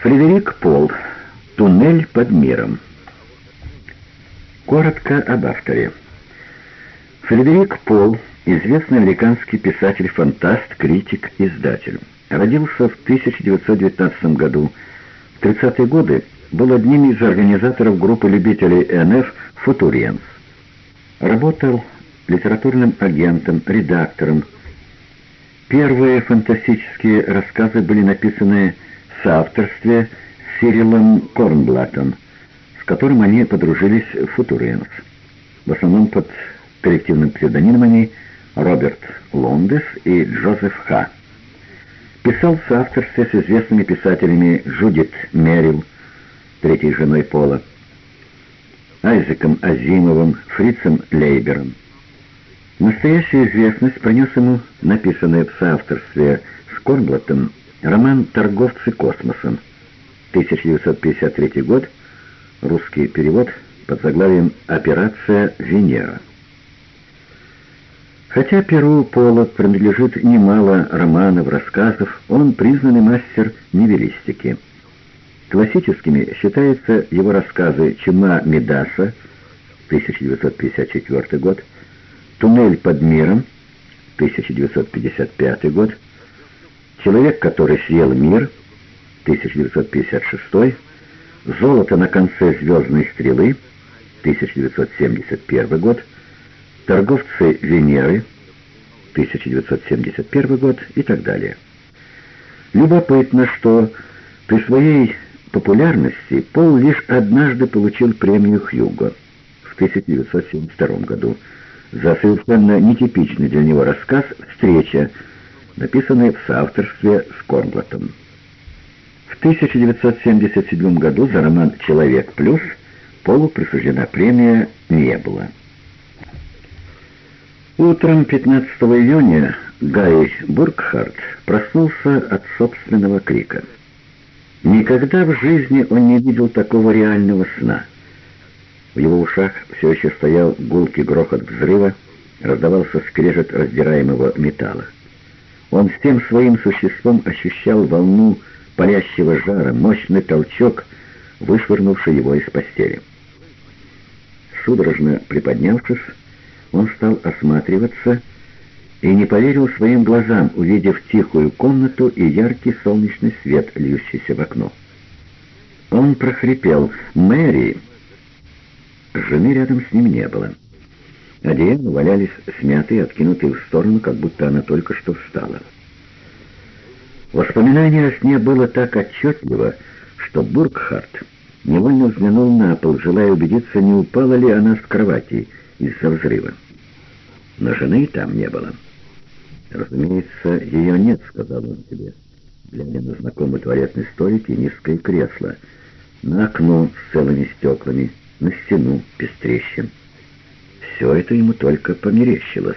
Фредерик Пол. Туннель под миром. Коротко об авторе. Фредерик Пол, известный американский писатель-фантаст, критик, издатель. Родился в 1919 году. В 30-е годы был одним из организаторов группы любителей НФ «Футуриенс». Работал литературным агентом, редактором. Первые фантастические рассказы были написаны соавторстве с Сирилом Корнблаттом, с которым они подружились в «Футуриенс». В основном под коллективным псевдонимами Роберт Лондес и Джозеф Ха. Писал в соавторстве с известными писателями Джудит Мерил, третьей женой Пола, Айзеком Азимовым, Фрицем Лейбером. Настоящую известность пронес ему написанный в соавторстве с Корнблаттом роман «Торговцы космосом», 1953 год, русский перевод под заглавием «Операция Венера». Хотя Перу Пола принадлежит немало романов, рассказов, он признанный мастер нивелистики. Классическими считаются его рассказы «Чума Медаса» 1954 год, «Туннель под миром» 1955 год, «Человек, который съел мир» 1956 «Золото на конце звездной стрелы» 1971 год, «Торговцы Венеры» 1971 год и так далее. Любопытно, что при своей популярности Пол лишь однажды получил премию Хьюго в 1972 году за совершенно нетипичный для него рассказ «Встреча», написанный в соавторстве с Корнблатом. В 1977 году за роман «Человек плюс» Полу присуждена премия не было. Утром 15 июня Гай Бургхарт проснулся от собственного крика. Никогда в жизни он не видел такого реального сна. В его ушах все еще стоял гулкий грохот взрыва, раздавался скрежет раздираемого металла. Он всем своим существом ощущал волну палящего жара, мощный толчок, вышвырнувший его из постели. Судорожно приподнявшись, он стал осматриваться и не поверил своим глазам, увидев тихую комнату и яркий солнечный свет, льющийся в окно. Он прохрипел «Мэри!». Жены рядом с ним не было. Одеяла валялись смятые, откинутые в сторону, как будто она только что встала. Воспоминание о сне было так отчетливо, что Бургхарт невольно взглянул на пол, желая убедиться, не упала ли она с кровати из-за взрыва. Но жены там не было. «Разумеется, ее нет», — сказал он тебе, глядя на знакомый туалетный столик и низкое кресло, на окно с целыми стеклами, на стену без трещин. Все это ему только померещилось.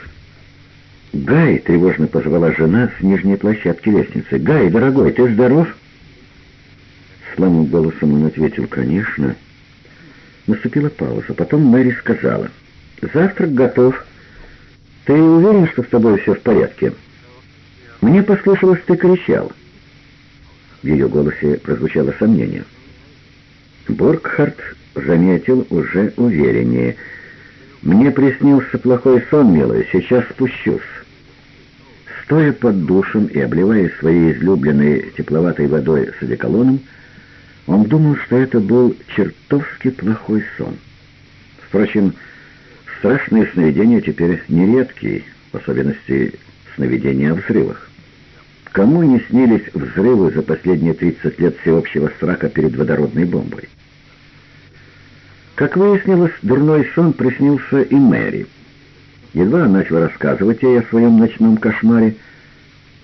«Гай!» — тревожно позвала жена с нижней площадки лестницы. «Гай, дорогой, ты здоров?» Слабым голосом он ответил «Конечно». Наступила пауза. Потом Мэри сказала «Завтрак готов». «Ты уверен, что с тобой все в порядке?» «Мне послышалось, ты кричал». В ее голосе прозвучало сомнение. Бургхарт заметил уже увереннее. «Мне приснился плохой сон, милая, сейчас спущусь». Стоя под душем и обливаясь своей излюбленной тепловатой водой с одеколоном, он думал, что это был чертовски плохой сон. Впрочем, Страшные сновидения теперь нередкие, в особенности сновидения о взрывах. Кому не снились взрывы за последние 30 лет всеобщего страха перед водородной бомбой? Как выяснилось, дурной сон приснился и Мэри. Едва он начал рассказывать ей о своем ночном кошмаре,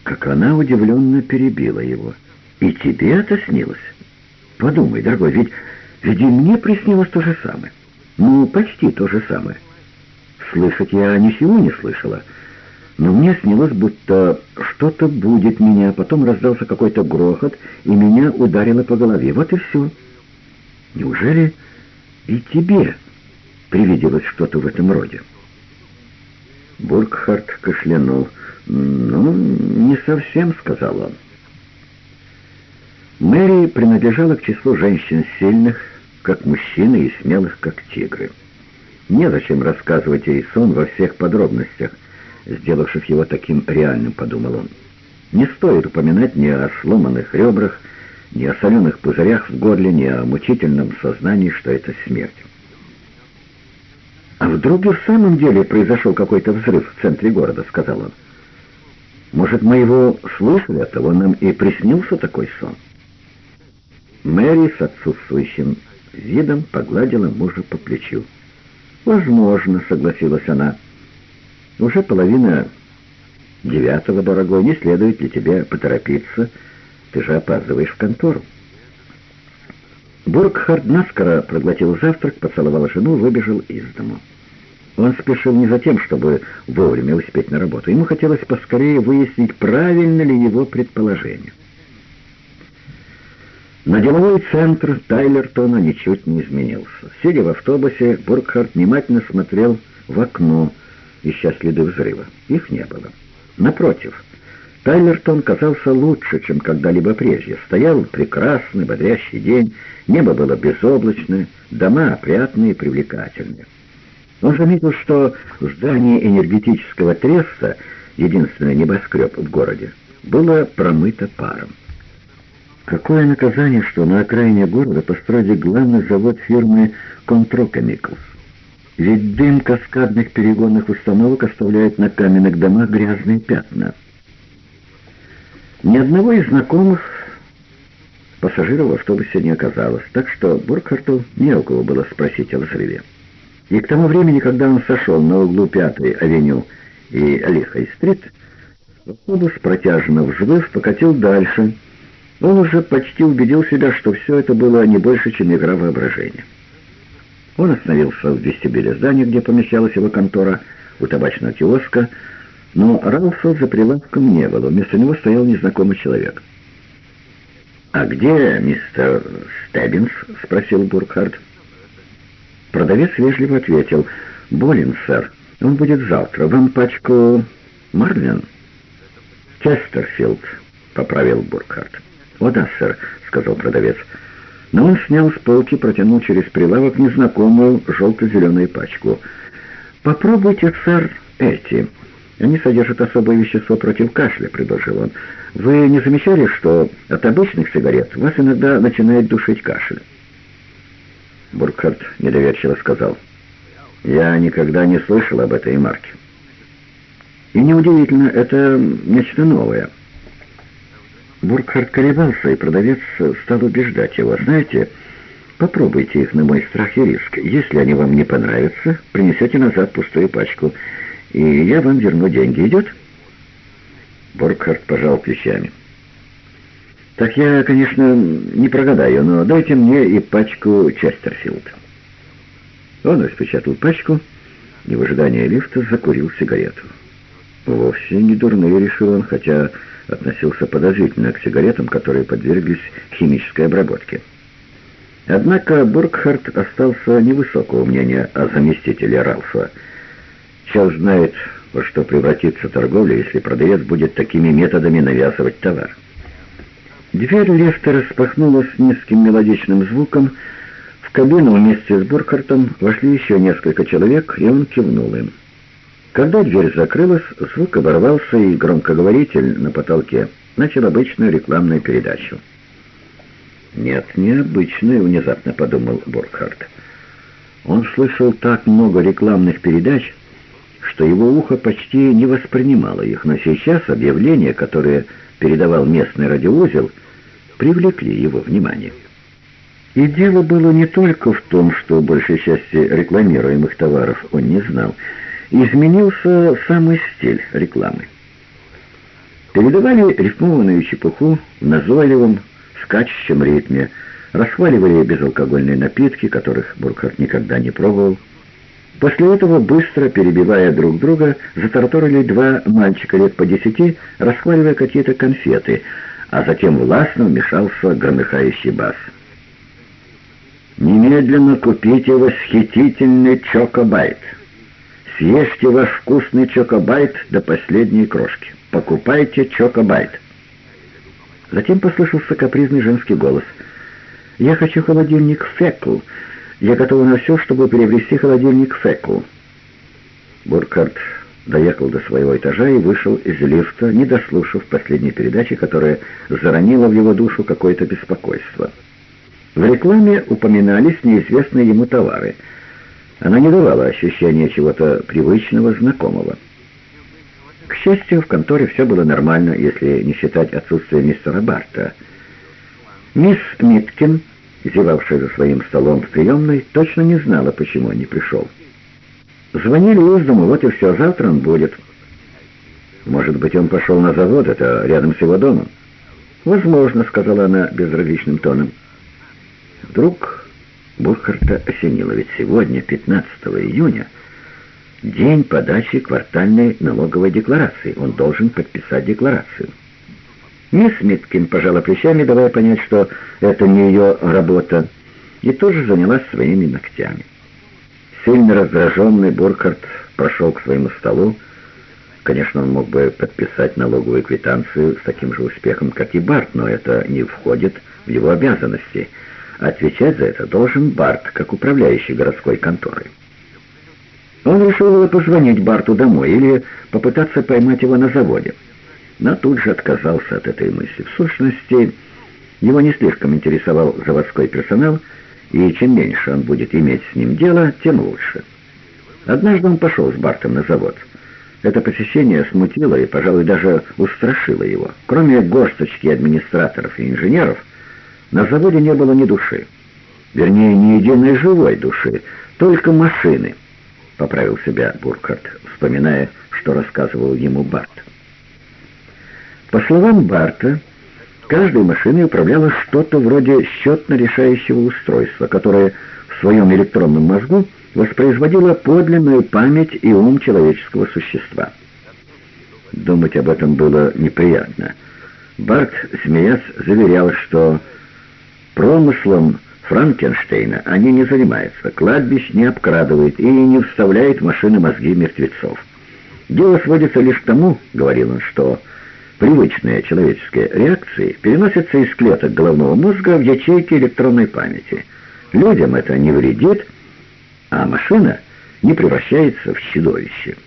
как она удивленно перебила его. «И тебе это снилось? Подумай, дорогой, ведь, ведь и мне приснилось то же самое. Ну, почти то же самое». Слышать я ничего не слышала, но мне снилось, будто что-то будет меня, потом раздался какой-то грохот, и меня ударило по голове. Вот и все. Неужели и тебе привиделось что-то в этом роде? Бургхард кашлянул. «Ну, не совсем», — сказал он. Мэри принадлежала к числу женщин сильных, как мужчины, и смелых, как тигры. Незачем рассказывать ей сон во всех подробностях, сделавших его таким реальным, подумал он. Не стоит упоминать ни о сломанных ребрах, ни о соленых пузырях в горле, ни о мучительном сознании, что это смерть. «А вдруг и в самом деле произошел какой-то взрыв в центре города?» — сказал он. «Может, мы его слышали, от того нам и приснился такой сон?» Мэри с отсутствующим видом погладила мужа по плечу. «Возможно», — согласилась она. «Уже половина девятого, дорогой, не следует ли тебе поторопиться? Ты же опаздываешь в контору». Бургхард наскоро проглотил завтрак, поцеловал жену выбежал из дому. Он спешил не за тем, чтобы вовремя успеть на работу. Ему хотелось поскорее выяснить, правильно ли его предположение. Но деловой центр Тайлертона ничуть не изменился. Сидя в автобусе, Бургхард внимательно смотрел в окно, ища следы взрыва. Их не было. Напротив, Тайлертон казался лучше, чем когда-либо прежде. Стоял прекрасный, бодрящий день, небо было безоблачное, дома опрятные и привлекательные. Он заметил, что здание энергетического треста, единственный небоскреб в городе, было промыто паром. Какое наказание, что на окраине города построили главный завод фирмы «Контро Chemicals». Ведь дым каскадных перегонных установок оставляет на каменных домах грязные пятна. Ни одного из знакомых пассажиров в автобусе не оказалось, так что Буркхарту не у кого было спросить о взрыве. И к тому времени, когда он сошел на углу Пятой авеню и Лихой-стрит, автобус, протяжно взвыв, покатил дальше — он уже почти убедил себя, что все это было не больше, чем игра воображения. Он остановился в вестибюле здания, где помещалась его контора, у табачного киоска, но Ралфа за прилавком не было, вместо него стоял незнакомый человек. «А где мистер Стеббинс?» — спросил Буркхард. Продавец вежливо ответил. «Болен, сэр. Он будет завтра. Вам пачку Марлен?» «Честерфилд», — поправил Буркхард. «О да, сэр», — сказал продавец. Но он снял с полки, протянул через прилавок незнакомую желто-зеленую пачку. «Попробуйте, сэр, эти. Они содержат особое вещество против кашля», — предложил он. «Вы не замечали, что от обычных сигарет вас иногда начинает душить кашель?» Буркhardt недоверчиво сказал. «Я никогда не слышал об этой марке». «И неудивительно, это нечто новое». Буркхард колебался, и продавец стал убеждать его. «Знаете, попробуйте их на мой страх и риск. Если они вам не понравятся, принесете назад пустую пачку, и я вам верну деньги. Идет?» Буркхард пожал плечами. «Так я, конечно, не прогадаю, но дайте мне и пачку Честерфилд». Он распечатал пачку и в ожидании лифта закурил сигарету. Вовсе не дурные, решил он, хотя относился подозрительно к сигаретам, которые подверглись химической обработке. Однако Бургхарт остался невысокого мнения о заместителе Ралфа. Черт знает, во что превратится торговля, если продавец будет такими методами навязывать товар. Дверь лифта распахнулась низким мелодичным звуком. В кабину вместе с Буркхартом вошли еще несколько человек, и он кивнул им. Когда дверь закрылась, звук оборвался, и громкоговоритель на потолке начал обычную рекламную передачу. «Нет, необычную», — внезапно подумал Буркхарт. Он слышал так много рекламных передач, что его ухо почти не воспринимало их, но сейчас объявления, которые передавал местный радиоузел, привлекли его внимание. И дело было не только в том, что большей части рекламируемых товаров он не знал — изменился самый стиль рекламы. Передавали рифмованную чепуху в назойливом, скачущем ритме, расхваливали безалкогольные напитки, которых Буркhardt никогда не пробовал. После этого, быстро перебивая друг друга, затараторили два мальчика лет по десяти, расхваливая какие-то конфеты, а затем властно вмешался громыхающий бас. «Немедленно купите восхитительный чокобайт!» Съешьте ваш вкусный чокобайт до последней крошки. Покупайте чокобайт. Затем послышался капризный женский голос. «Я хочу холодильник Фекл. Я готова на все, чтобы приобрести холодильник Фекл». Буркhardt доехал до своего этажа и вышел из лифта, не дослушав последней передачи, которая заронила в его душу какое-то беспокойство. В рекламе упоминались неизвестные ему товары. Она не давала ощущения чего-то привычного, знакомого. К счастью, в конторе все было нормально, если не считать отсутствие мистера Барта. Мисс Миткин, зевавшая за своим столом в приемной, точно не знала, почему он не пришел. Звонили из дома, вот и все, завтра он будет. Может быть, он пошел на завод, это рядом с его домом? Возможно, сказала она безразличным тоном. Вдруг Бурхарта осенило, ведь сегодня, 15 июня, день подачи квартальной налоговой декларации. Он должен подписать декларацию. Мисс Миткин пожала плечами, давая понять, что это не ее работа, и тоже занялась своими ногтями. Сильно раздраженный Буркhardt прошел к своему столу. Конечно, он мог бы подписать налоговую квитанцию с таким же успехом, как и Барт, но это не входит в его обязанности. Отвечать за это должен Барт, как управляющий городской конторой. Он решил позвонить Барту домой или попытаться поймать его на заводе. Но тут же отказался от этой мысли. В сущности, его не слишком интересовал заводской персонал, и чем меньше он будет иметь с ним дело, тем лучше. Однажды он пошел с Бартом на завод. Это посещение смутило и, пожалуй, даже устрашило его. Кроме горсточки администраторов и инженеров, на заводе не было ни души. Вернее, ни единой живой души, только машины, поправил себя Буркhardt, вспоминая, что рассказывал ему Барт. По словам Барта, Каждой машиной управляло что-то вроде счетно-решающего устройства, которое в своем электронном мозгу воспроизводило подлинную память и ум человеческого существа. Думать об этом было неприятно. Барт, смеясь, заверял, что промыслом Франкенштейна они не занимаются, кладбищ не обкрадывает и не вставляет машины мозги мертвецов. Дело сводится лишь к тому, говорил он, что Привычные человеческие реакции переносятся из клеток головного мозга в ячейки электронной памяти. Людям это не вредит, а машина не превращается в чудовище.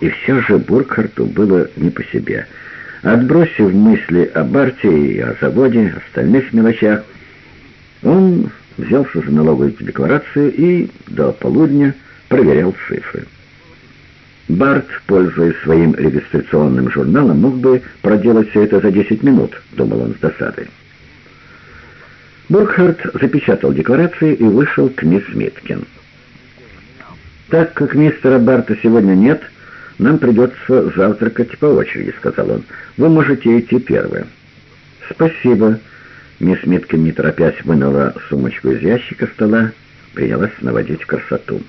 И все же Буркхарту было не по себе. Отбросив мысли о Барте и о заводе, остальных мелочах, он взялся за налоговую декларацию и до полудня проверял цифры. Барт, пользуясь своим регистрационным журналом, мог бы проделать все это за 10 минут, думал он с досадой. Буркхарт запечатал декларации и вышел к мисс Миткин. «Так как мистера Барта сегодня нет, нам придется завтракать по очереди», — сказал он. «Вы можете идти первые». «Спасибо». Мисс Миткин, не торопясь, вынула сумочку из ящика стола, принялась наводить красоту.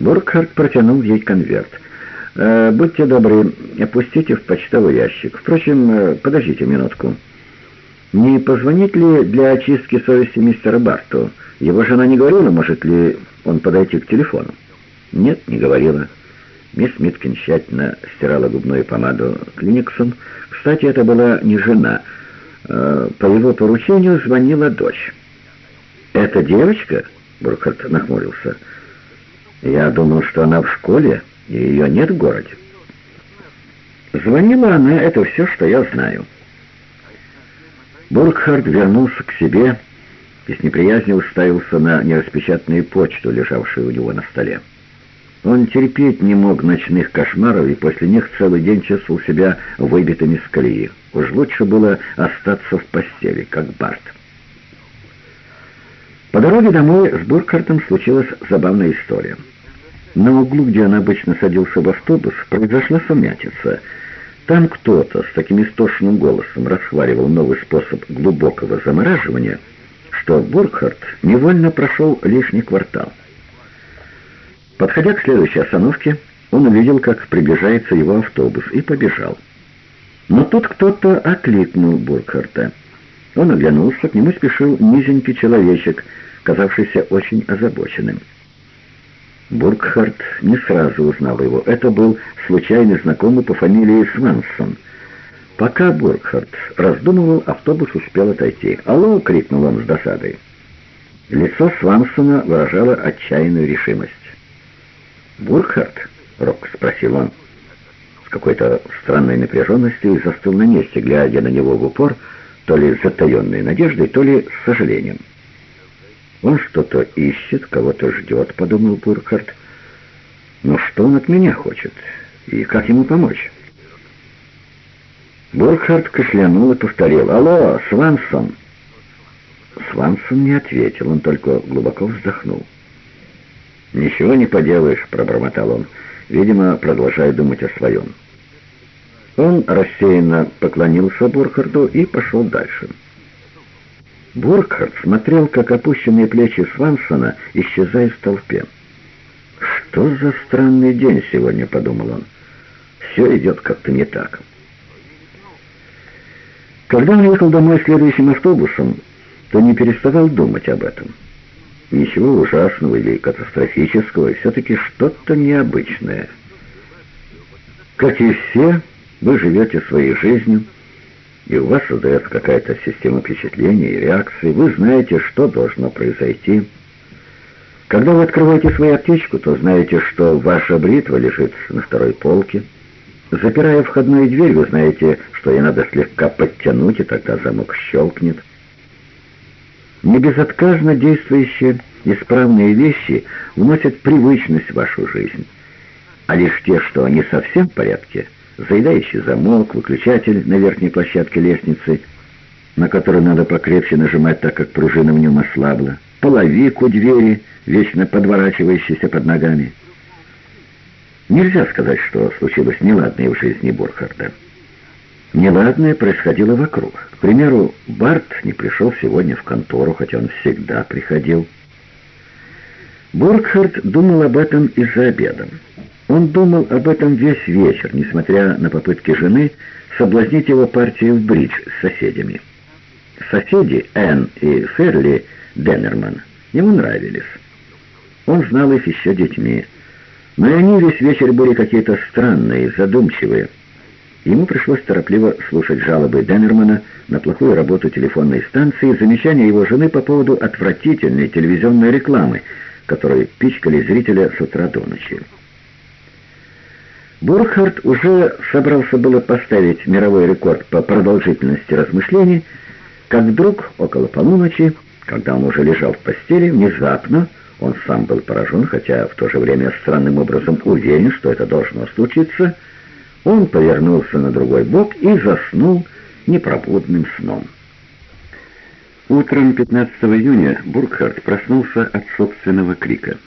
Буркхарт протянул ей конверт. «Э, «Будьте добры, опустите в почтовый ящик. Впрочем, э, подождите минутку. Не позвонить ли для очистки совести мистера Барту? Его жена не говорила, может ли он подойти к телефону?» «Нет, не говорила». Мисс Миткин тщательно стирала губную помаду Клиниксон. Кстати, это была не жена. Э, по его поручению звонила дочь. «Это девочка?» — Буркhardt нахмурился. Я думал, что она в школе, и ее нет в городе. Звонила она, это все, что я знаю. Бургхард вернулся к себе и с неприязнью уставился на нераспечатанную почту, лежавшую у него на столе. Он терпеть не мог ночных кошмаров и после них целый день чувствовал себя выбитым из колеи. Уж лучше было остаться в постели, как Барт. По дороге домой с Буркартом случилась забавная история. На углу, где он обычно садился в автобус, произошла сумятица. Там кто-то с таким истошным голосом расхваливал новый способ глубокого замораживания, что Буркхарт невольно прошел лишний квартал. Подходя к следующей остановке, он увидел, как приближается его автобус, и побежал. Но тут кто-то окликнул Буркхарта. Он оглянулся, к нему спешил низенький человечек, казавшийся очень озабоченным. Бургхард не сразу узнал его. Это был случайный знакомый по фамилии Свансон. Пока Буркхарт раздумывал, автобус успел отойти. «Алло!» — крикнул он с досадой. Лицо Свансона выражало отчаянную решимость. «Буркхарт?» — Рок спросил он. С какой-то странной напряженностью застыл на месте, глядя на него в упор, то ли с затаенной надеждой, то ли с сожалением. «Он что-то ищет, кого-то ждет», — подумал Буркхарт. «Но что он от меня хочет? И как ему помочь?» Буркхарт кашлянул и повторил. «Алло, Свансон!» Свансон не ответил, он только глубоко вздохнул. «Ничего не поделаешь», — пробормотал он, видимо, продолжая думать о своем. Он рассеянно поклонился Буркхарту и пошел дальше. Буркхарт смотрел, как опущенные плечи Свансона исчезают в толпе. «Что за странный день сегодня?» — подумал он. «Все идет как-то не так». Когда он ехал домой следующим автобусом, то не переставал думать об этом. Ничего ужасного или катастрофического, все-таки что-то необычное. Как и все, вы живете своей жизнью, и у вас создается какая-то система впечатлений и реакций, вы знаете, что должно произойти. Когда вы открываете свою аптечку, то знаете, что ваша бритва лежит на второй полке, Запирая входную дверь, вы знаете, что ее надо слегка подтянуть, и тогда замок щелкнет. Небезотказно действующие исправные вещи вносят привычность в вашу жизнь. А лишь те, что не совсем в порядке, заедающий замок, выключатель на верхней площадке лестницы, на который надо покрепче нажимать, так как пружина в нем ослабла, половик у двери, вечно подворачивающийся под ногами — Нельзя сказать, что случилось неладное в жизни Бурхарда. Неладное происходило вокруг. К примеру, Барт не пришел сегодня в контору, хотя он всегда приходил. Буркхард думал об этом и за обедом. Он думал об этом весь вечер, несмотря на попытки жены соблазнить его партию в бридж с соседями. Соседи, Энн и Ферли Деннерман, ему нравились. Он знал их еще детьми. Но и они весь вечер были какие-то странные, задумчивые. Ему пришлось торопливо слушать жалобы Деннермана на плохую работу телефонной станции и замечания его жены по поводу отвратительной телевизионной рекламы, которой пичкали зрителя с утра до ночи. Бурхард уже собрался было поставить мировой рекорд по продолжительности размышлений, как вдруг, около полуночи, когда он уже лежал в постели, внезапно он сам был поражен, хотя в то же время странным образом уверен, что это должно случиться. Он повернулся на другой бок и заснул непробудным сном. Утром 15 июня Буркхарт проснулся от собственного крика.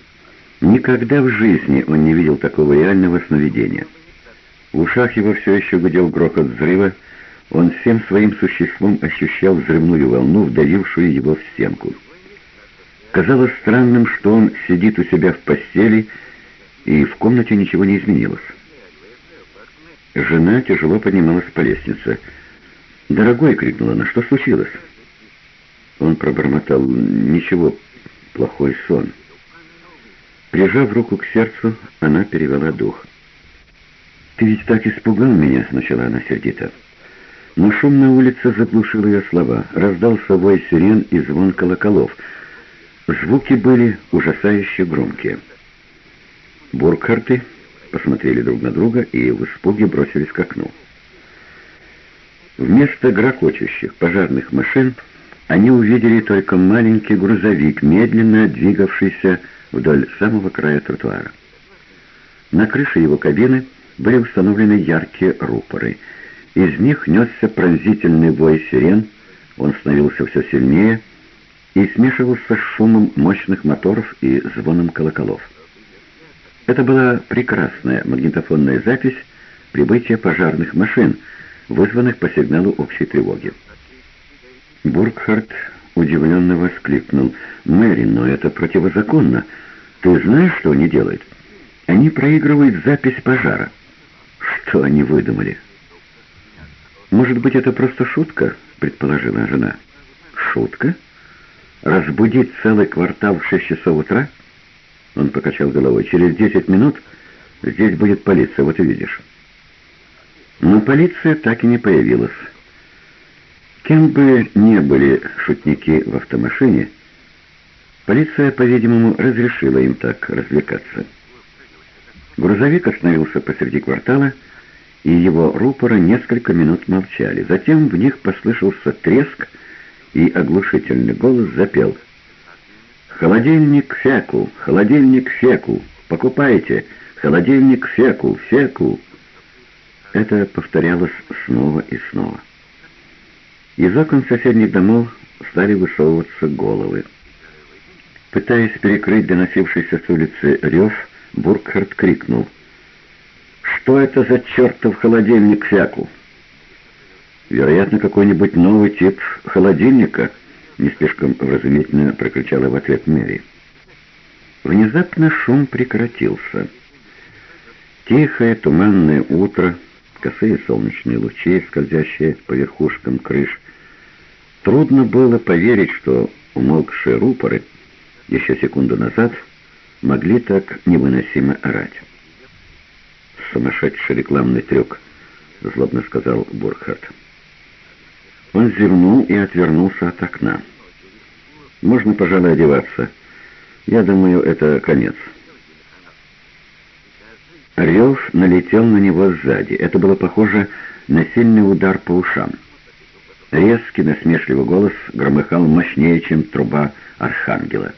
Никогда в жизни он не видел такого реального сновидения. В ушах его все еще гудел грохот взрыва, он всем своим существом ощущал взрывную волну, вдавившую его в стенку. Казалось странным, что он сидит у себя в постели, и в комнате ничего не изменилось. Жена тяжело поднималась по лестнице. «Дорогой!» — крикнула она. «Что случилось?» Он пробормотал. «Ничего, плохой сон». Прижав руку к сердцу, она перевела дух. «Ты ведь так испугал меня!» — начала она сердито. Но шум на улице заглушил ее слова. Раздался вой сирен и звон колоколов — Звуки были ужасающе громкие. Буркхарты посмотрели друг на друга и в испуге бросились к окну. Вместо грохочущих пожарных машин они увидели только маленький грузовик, медленно двигавшийся вдоль самого края тротуара. На крыше его кабины были установлены яркие рупоры. Из них несся пронзительный вой сирен, он становился все сильнее, и смешивался с шумом мощных моторов и звоном колоколов. Это была прекрасная магнитофонная запись прибытия пожарных машин, вызванных по сигналу общей тревоги. Бургхард удивленно воскликнул. «Мэри, но это противозаконно. Ты знаешь, что они делают? Они проигрывают запись пожара». «Что они выдумали?» «Может быть, это просто шутка?» — предположила жена. «Шутка?» разбудить целый квартал в шесть часов утра? Он покачал головой. Через десять минут здесь будет полиция, вот увидишь. Но полиция так и не появилась. Кем бы ни были шутники в автомашине, полиция, по-видимому, разрешила им так развлекаться. Грузовик остановился посреди квартала, и его рупоры несколько минут молчали. Затем в них послышался треск, и оглушительный голос запел. «Холодильник Феку! Холодильник Феку! Покупайте! Холодильник Феку! Феку!» Это повторялось снова и снова. Из окон соседних домов стали высовываться головы. Пытаясь перекрыть доносившийся с улицы рев, Буркхард крикнул. «Что это за чертов холодильник всяку?» «Вероятно, какой-нибудь новый тип холодильника», — не слишком вразумительно прокричала в ответ Мэри. Внезапно шум прекратился. Тихое туманное утро, косые солнечные лучи, скользящие по верхушкам крыш, Трудно было поверить, что умолкшие рупоры еще секунду назад могли так невыносимо орать. «Сумасшедший рекламный трюк», — злобно сказал Бурхард. Он зевнул и отвернулся от окна. «Можно, пожалуй, одеваться. Я думаю, это конец». Рев налетел на него сзади. Это было похоже на сильный удар по ушам. Резкий, насмешливый голос громыхал мощнее, чем труба архангела.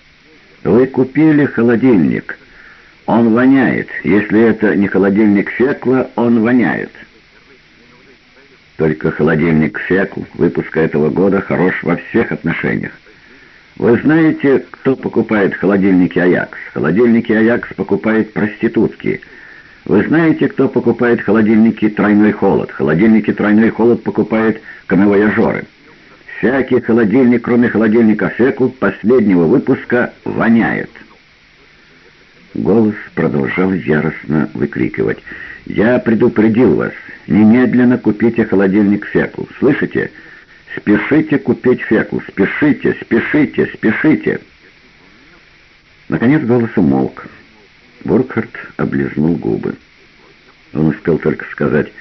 «Вы купили холодильник. Он воняет. Если это не холодильник Фекла, он воняет». Только холодильник Фекл выпуска этого года хорош во всех отношениях. Вы знаете, кто покупает холодильники Аякс? Холодильники Аякс покупает проститутки. Вы знаете, кто покупает холодильники «Тройной холод»? Холодильники «Тройной холод» покупает камевояжеры. Всякий холодильник, кроме холодильника «Фекул» последнего выпуска, воняет. Голос продолжал яростно выкрикивать. «Я предупредил вас. Немедленно купите холодильник «Фекул». Слышите? Спешите купить «Фекул». Спешите, спешите, спешите!» Наконец голос умолк. Буркhardt облизнул губы. Он успел только сказать,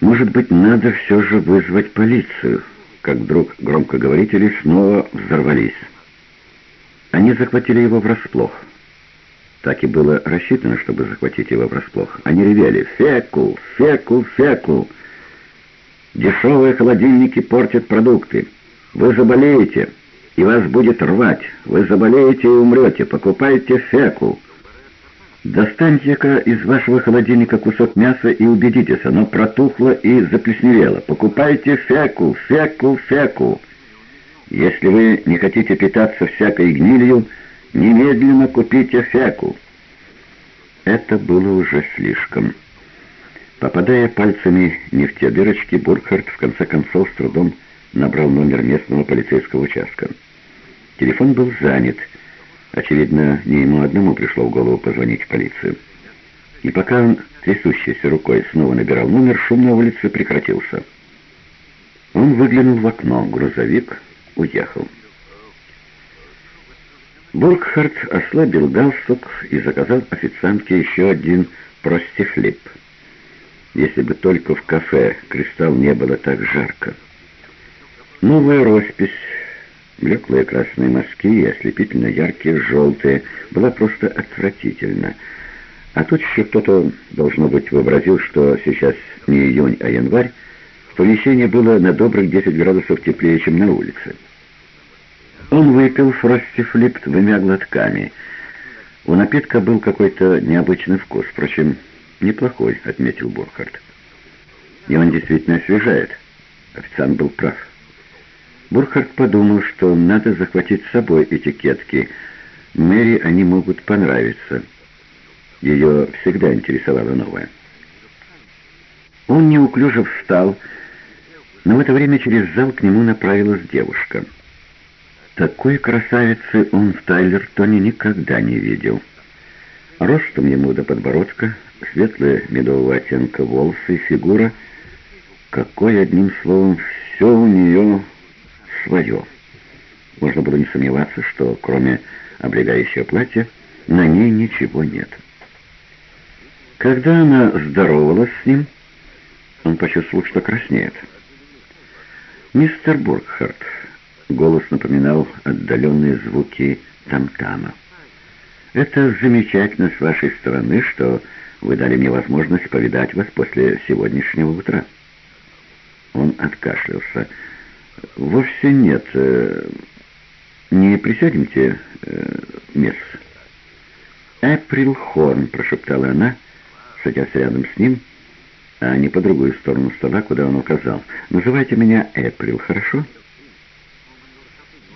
«Может быть, надо все же вызвать полицию», как вдруг громкоговорители снова взорвались. Они захватили его врасплох. Так и было рассчитано, чтобы захватить его врасплох. Они ревели «Фекул! Фекул! Фекул!» «Дешевые холодильники портят продукты. Вы заболеете, и вас будет рвать. Вы заболеете и умрете. Покупайте фекул!» Достаньте-ка из вашего холодильника кусок мяса и убедитесь, оно протухло и заплесневело. Покупайте феку, феку, феку. Если вы не хотите питаться всякой гнилью, немедленно купите феку. Это было уже слишком. Попадая пальцами не в те дырочки, Буркhardt в конце концов с трудом набрал номер местного полицейского участка. Телефон был занят — Очевидно, не ему одному пришло в голову позвонить в полицию. И пока он трясущейся рукой снова набирал номер, шум на улице прекратился. Он выглянул в окно, грузовик уехал. Бургхард ослабил галстук и заказал официантке еще один простифлип. Если бы только в кафе «Кристалл» не было так жарко. Новая роспись Блеклые красные мазки и ослепительно яркие желтые была просто отвратительно. А тут еще кто-то, должно быть, вообразил, что сейчас не июнь, а январь, в помещении было на добрых 10 градусов теплее, чем на улице. Он выпил фростифлип двумя глотками. У напитка был какой-то необычный вкус, впрочем, неплохой, отметил Бурхард. И он действительно освежает. Официант был прав. Бурхард подумал, что надо захватить с собой этикетки. Мэри они могут понравиться. Ее всегда интересовало новое. Он неуклюже встал, но в это время через зал к нему направилась девушка. Такой красавицы он в Тайлертоне никогда не видел. Ростом ему до подбородка, светлые медового оттенка волосы фигура. Какой, одним словом, все у нее свое. Можно было не сомневаться, что кроме облегающего платья на ней ничего нет. Когда она здоровалась с ним, Он почувствовал, что краснеет. «Мистер Бургхарт», — голос напоминал отдаленные звуки там-тама. «Это замечательно с вашей стороны, что вы дали мне возможность повидать вас после сегодняшнего утра». Он откашлялся. «Вовсе нет. Э, не присядемте, э, мисс?» «Эприл Хорн», — прошептала она, садясь рядом с ним, а не по другую сторону стола, куда он указал. «Называйте меня Эприл, хорошо?»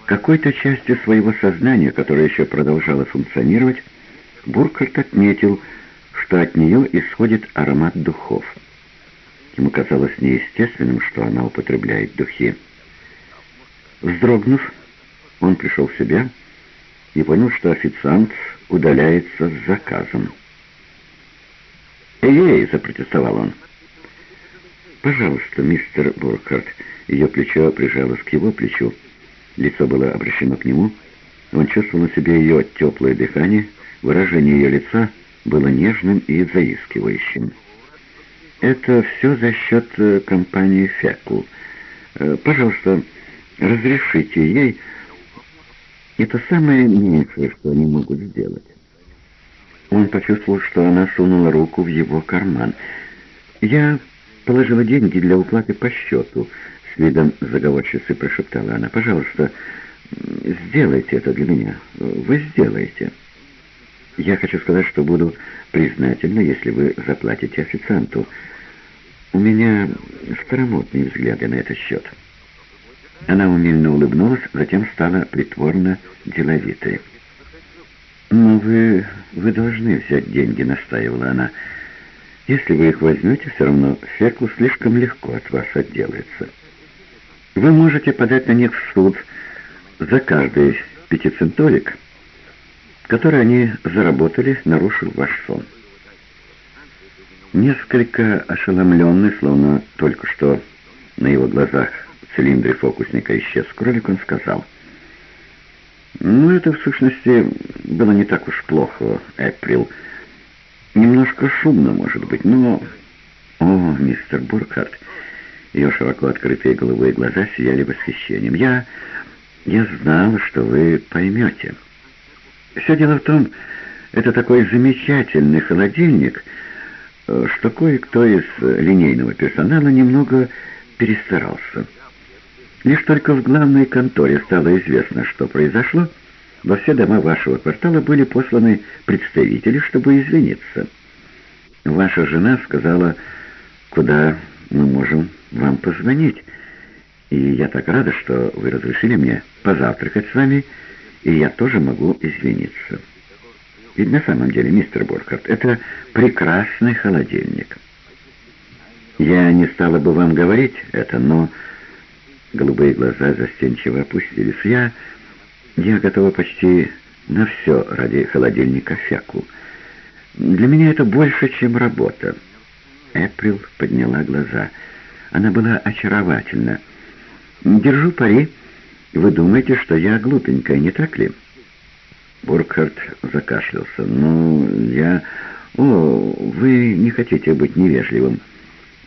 Какой-то частью своего сознания, которое еще продолжало функционировать, Буркhardt отметил, что от нее исходит аромат духов. Ему казалось неестественным, что она употребляет духи. Вздрогнув, он пришел в себя и понял, что официант удаляется с заказом. «Эй-эй!» — запротестовал он. «Пожалуйста, мистер Буркhardt». Ее плечо прижалось к его плечу. Лицо было обращено к нему. Он чувствовал на себе ее теплое дыхание. Выражение ее лица было нежным и заискивающим. «Это все за счет э, компании «Фекл». Э, пожалуйста, разрешите ей...» Это самое меньшее, что они могут сделать. Он почувствовал, что она сунула руку в его карман. «Я положила деньги для уплаты по счету», — с видом заговорщицы прошептала она. «Пожалуйста, сделайте это для меня. Вы сделаете». «Я хочу сказать, что буду признательна, если вы заплатите официанту. У меня старомодные взгляды на этот счет». Она умильно улыбнулась, затем стала притворно деловитой. «Но вы... вы должны взять деньги», — настаивала она. «Если вы их возьмете, все равно Фекл слишком легко от вас отделается. Вы можете подать на них в суд за каждый пятицентолик, который они заработали, нарушив ваш сон». Несколько ошеломленный, словно только что на его глазах в цилиндре фокусника исчез кролик, он сказал — ну, это, в сущности, было не так уж плохо, Эприл. Немножко шумно, может быть, но... О, мистер Буркhardt, ее широко открытые голубые глаза сияли восхищением. Я... я знал, что вы поймете. Все дело в том, это такой замечательный холодильник, что кое-кто из линейного персонала немного перестарался. Лишь только в главной конторе стало известно, что произошло, во все дома вашего квартала были посланы представители, чтобы извиниться. Ваша жена сказала, куда мы можем вам позвонить. И я так рада, что вы разрешили мне позавтракать с вами, и я тоже могу извиниться. Ведь на самом деле, мистер Боркарт, это прекрасный холодильник. Я не стала бы вам говорить это, но... Голубые глаза застенчиво опустились. «Я... я готова почти на все ради холодильника Фяку. Для меня это больше, чем работа». Эприл подняла глаза. Она была очаровательна. «Держу пари. Вы думаете, что я глупенькая, не так ли?» Буркhardt закашлялся. «Ну, я... О, вы не хотите быть невежливым».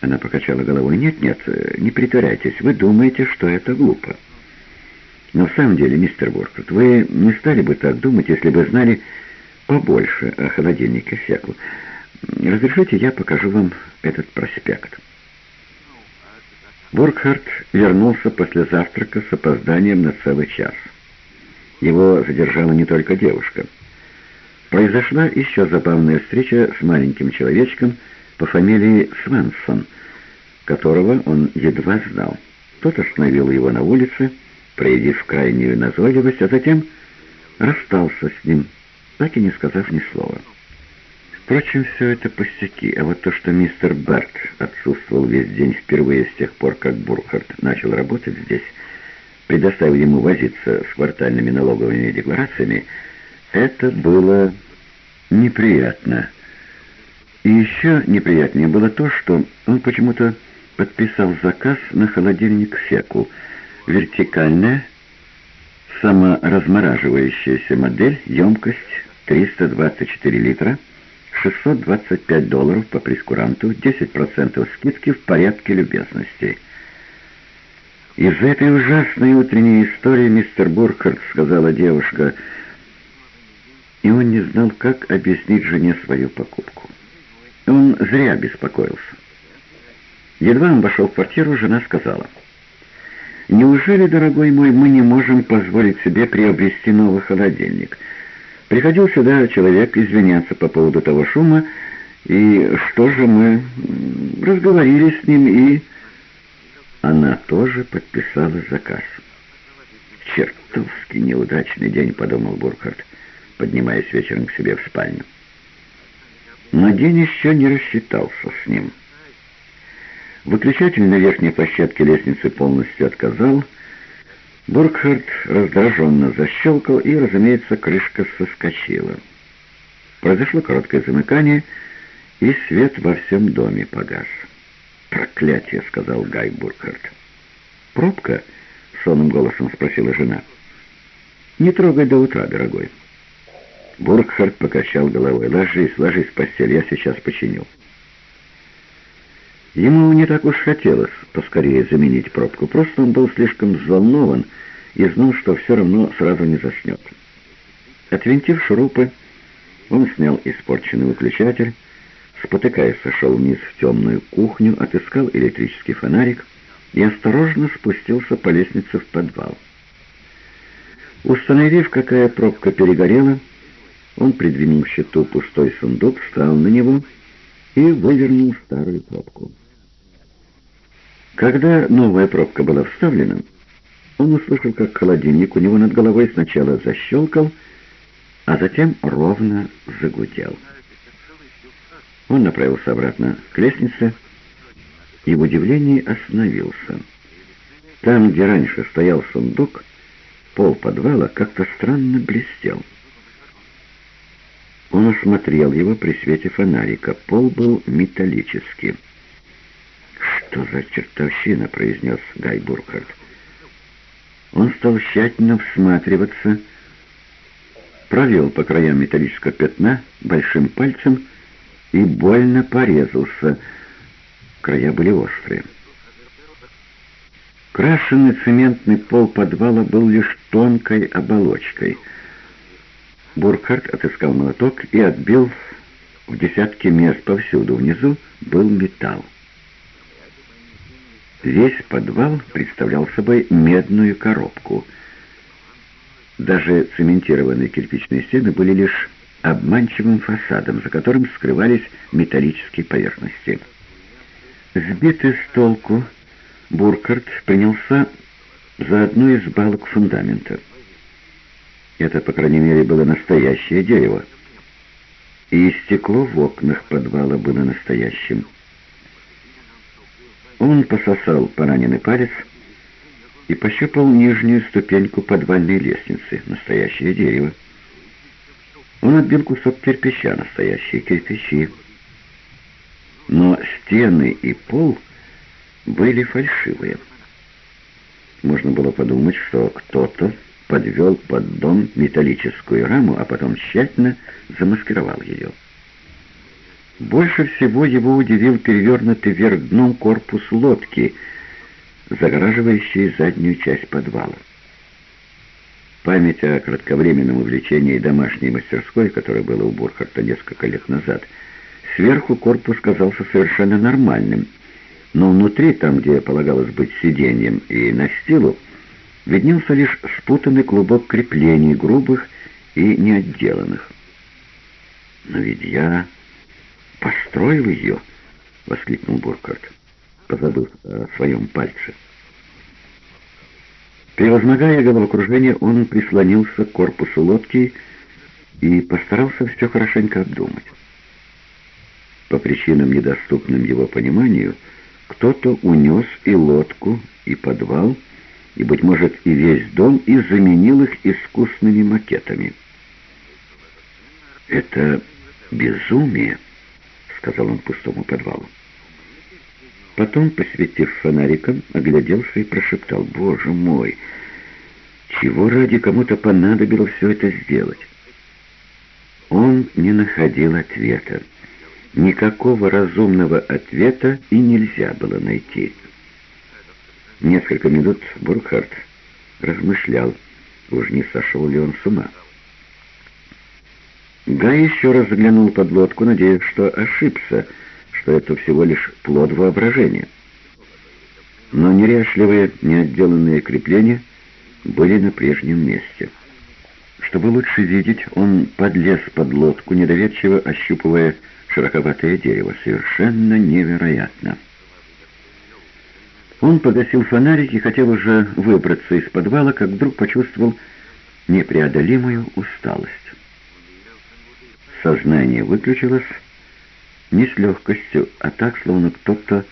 Она покачала головой. «Нет, нет, не притворяйтесь. Вы думаете, что это глупо». «Но в самом деле, мистер Воркут, вы не стали бы так думать, если бы знали побольше о холодильнике Секу. Разрешите, я покажу вам этот проспект». Боргхард вернулся после завтрака с опозданием на целый час. Его задержала не только девушка. Произошла еще забавная встреча с маленьким человечком по фамилии Свенсон, которого он едва знал. Тот остановил его на улице, проявив крайнюю назойливость, а затем расстался с ним, так и не сказав ни слова. Впрочем, все это пустяки, а вот то, что мистер Берт отсутствовал весь день впервые с тех пор, как Бурхард начал работать здесь, предоставив ему возиться с квартальными налоговыми декларациями, это было неприятно. И еще неприятнее было то, что он почему-то подписал заказ на холодильник «Феку». Вертикальная, саморазмораживающаяся модель, емкость 324 литра, 625 долларов по прескуранту, 10% скидки в порядке любезности. «Из этой ужасной утренней истории, мистер Буркhardt, — сказала девушка, — и он не знал, как объяснить жене свою покупку. Он зря беспокоился. Едва он вошел в квартиру, жена сказала, «Неужели, дорогой мой, мы не можем позволить себе приобрести новый холодильник?» Приходил сюда человек извиняться по поводу того шума, и что же мы разговорили с ним, и... Она тоже подписала заказ. «Чертовски неудачный день», — подумал Буркhardt, поднимаясь вечером к себе в спальню. Но день еще не рассчитался с ним. Выключатель на верхней площадке лестницы полностью отказал, Буркхард раздраженно защелкал, и, разумеется, крышка соскочила. Произошло короткое замыкание, и свет во всем доме погас. «Проклятие!» — сказал Гай Буркхард. «Пробка?» — сонным голосом спросила жена. «Не трогай до утра, дорогой». Буркхард покачал головой. «Ложись, ложись в постель, я сейчас починю». Ему не так уж хотелось поскорее заменить пробку, просто он был слишком взволнован и знал, что все равно сразу не заснет. Отвинтив шурупы, он снял испорченный выключатель, спотыкаясь, сошел вниз в темную кухню, отыскал электрический фонарик и осторожно спустился по лестнице в подвал. Установив, какая пробка перегорела, он придвинул щиту пустой сундук, встал на него и вывернул старую пробку. Когда новая пробка была вставлена, он услышал, как холодильник у него над головой сначала защелкал, а затем ровно загудел. Он направился обратно к лестнице и в удивлении остановился. Там, где раньше стоял сундук, пол подвала как-то странно блестел. Он осмотрел его при свете фонарика. Пол был металлический. «Что за чертовщина?» — произнес Гай Буркhardt. Он стал тщательно всматриваться, провел по краям металлического пятна большим пальцем и больно порезался. Края были острые. Крашенный цементный пол подвала был лишь тонкой оболочкой. Буркhardt отыскал молоток и отбил в десятки мест повсюду. Внизу был металл. Весь подвал представлял собой медную коробку. Даже цементированные кирпичные стены были лишь обманчивым фасадом, за которым скрывались металлические поверхности. Сбитый с толку, Буркарт принялся за одну из балок фундамента. Это, по крайней мере, было настоящее дерево. И стекло в окнах подвала было настоящим. Он пососал пораненный палец и пощупал нижнюю ступеньку подвальной лестницы, настоящее дерево. Он отбил кусок кирпича, настоящие кирпичи. Но стены и пол были фальшивые. Можно было подумать, что кто-то подвел под дом металлическую раму, а потом тщательно замаскировал ее. Больше всего его удивил перевернутый вверх дном корпус лодки, загораживающий заднюю часть подвала. Память о кратковременном увлечении домашней мастерской, которое было у Бурхарта несколько лет назад, сверху корпус казался совершенно нормальным, но внутри, там, где полагалось быть сиденьем и настилу, виднелся лишь спутанный клубок креплений, грубых и неотделанных. «Но ведь я построил ее!» — воскликнул Буркhardt, позабыв о своем пальце. Превозмогая головокружение, он прислонился к корпусу лодки и постарался все хорошенько обдумать. По причинам, недоступным его пониманию, кто-то унес и лодку, и подвал, и, быть может, и весь дом, и заменил их искусными макетами. «Это безумие!» сказал он пустому подвалу. Потом, посветив фонариком, огляделся и прошептал, «Боже мой, чего ради кому-то понадобилось все это сделать?» Он не находил ответа. Никакого разумного ответа и нельзя было найти. Несколько минут Буркhardt размышлял, уж не сошел ли он с ума. Гай еще раз заглянул под лодку, надеясь, что ошибся, что это всего лишь плод воображения. Но неряшливые, неотделанные крепления были на прежнем месте. Чтобы лучше видеть, он подлез под лодку, недоверчиво ощупывая широковатое дерево. Совершенно невероятно. Он погасил фонарик и хотел уже выбраться из подвала, как вдруг почувствовал непреодолимую усталость. Сознание выключилось не с легкостью, а так, словно кто-то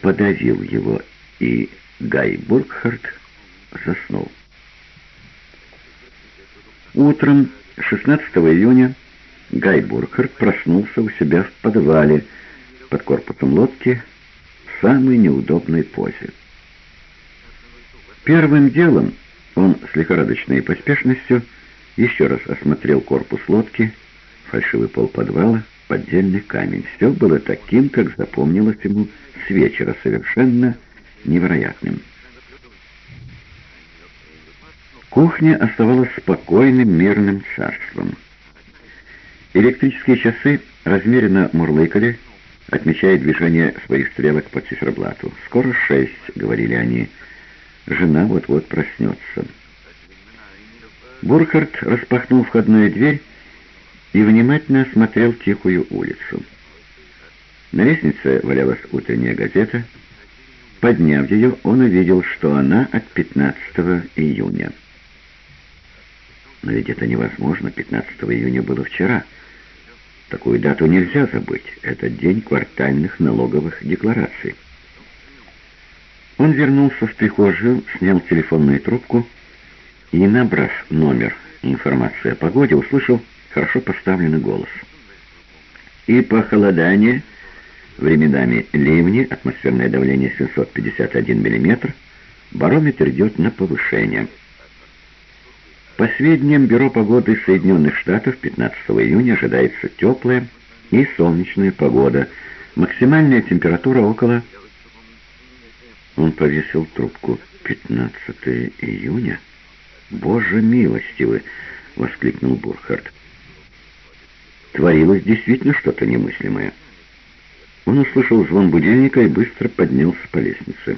подавил его, и Гай Бургхард заснул. Утром 16 июня Гай Буркhardt проснулся у себя в подвале под корпусом лодки самой неудобной позе. Первым делом он с лихорадочной поспешностью еще раз осмотрел корпус лодки, фальшивый пол подвала, поддельный камень. Все было таким, как запомнилось ему с вечера, совершенно невероятным. Кухня оставалась спокойным, мирным царством. Электрические часы размеренно мурлыкали, отмечая движение своих стрелок по циферблату. «Скоро шесть», — говорили они. «Жена вот-вот проснется». Бурхард распахнул входную дверь и внимательно осмотрел тихую улицу. На лестнице валялась утренняя газета. Подняв ее, он увидел, что она от 15 июня. Но ведь это невозможно, 15 июня было вчера — Такую дату нельзя забыть. Это день квартальных налоговых деклараций. Он вернулся в прихожую, снял телефонную трубку и, набрав номер информации о погоде, услышал хорошо поставленный голос. И похолодание, временами ливни, атмосферное давление 751 мм, барометр идет на повышение. По сведениям Бюро погоды Соединенных Штатов, 15 июня ожидается теплая и солнечная погода. Максимальная температура около... Он повесил трубку. 15 июня? Боже милостивый! — воскликнул Бурхард. Творилось действительно что-то немыслимое. Он услышал звон будильника и быстро поднялся по лестнице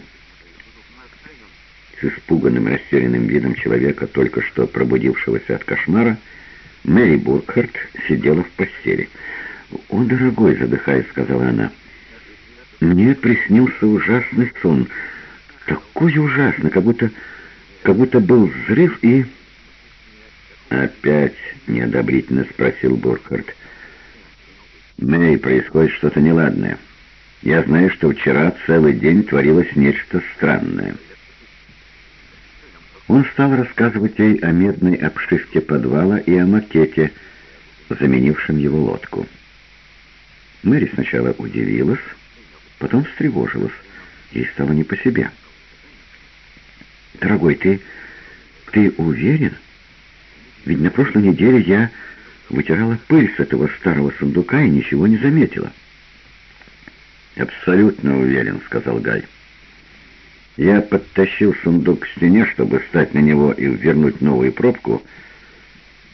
испуганным растерянным видом человека, только что пробудившегося от кошмара, Мэри Буркхарт сидела в постели. «О, дорогой!» — задыхаясь, сказала она. «Мне приснился ужасный сон. Такой ужасный, как будто, как будто был взрыв и...» «Опять?» — неодобрительно спросил Буркхарт. «Мэри, происходит что-то неладное. Я знаю, что вчера целый день творилось нечто странное». Он стал рассказывать ей о медной обшивке подвала и о макете, заменившем его лодку. Мэри сначала удивилась, потом встревожилась. Ей стало не по себе. «Дорогой, ты... ты уверен? Ведь на прошлой неделе я вытирала пыль с этого старого сундука и ничего не заметила». «Абсолютно уверен», — сказал Гай. Я подтащил сундук к стене, чтобы встать на него и вернуть новую пробку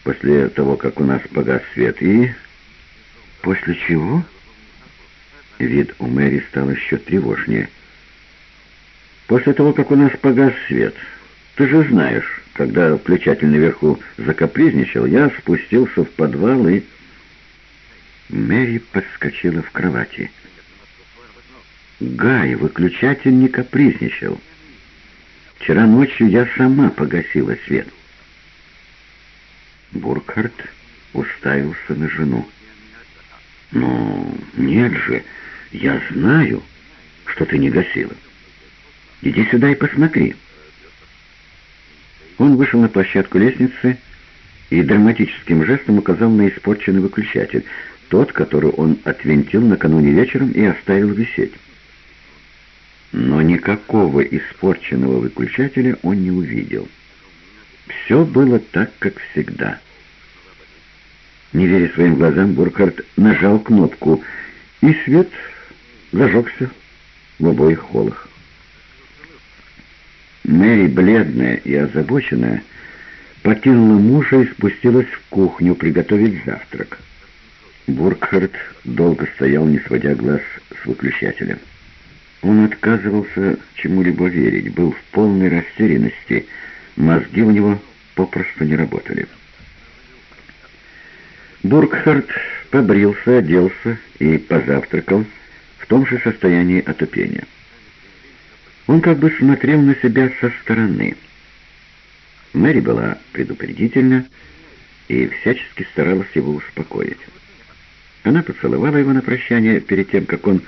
после того, как у нас погас свет. И... После чего? Вид у Мэри стал еще тревожнее. После того, как у нас погас свет. Ты же знаешь, когда включатель наверху закапризничал, я спустился в подвал и... Мэри подскочила в кровати. Гай, выключатель не капризничал. Вчера ночью я сама погасила свет. Буркhardt уставился на жену. «Ну, нет же, я знаю, что ты не гасила. Иди сюда и посмотри». Он вышел на площадку лестницы и драматическим жестом указал на испорченный выключатель, тот, который он отвинтил накануне вечером и оставил висеть но никакого испорченного выключателя он не увидел. Все было так, как всегда. Не веря своим глазам, Буркhardt нажал кнопку, И свет зажегся в обоих холлах. Мэри, бледная и озабоченная, покинула мужа и спустилась в кухню приготовить завтрак. Буркхард долго стоял, не сводя глаз с выключателя. Он отказывался чему-либо верить, был в полной растерянности, мозги у него попросту не работали. Буркхард побрился, оделся и позавтракал в том же состоянии отупения. Он как бы смотрел на себя со стороны. Мэри была предупредительна и всячески старалась его успокоить. Она поцеловала его на прощание перед тем, как он,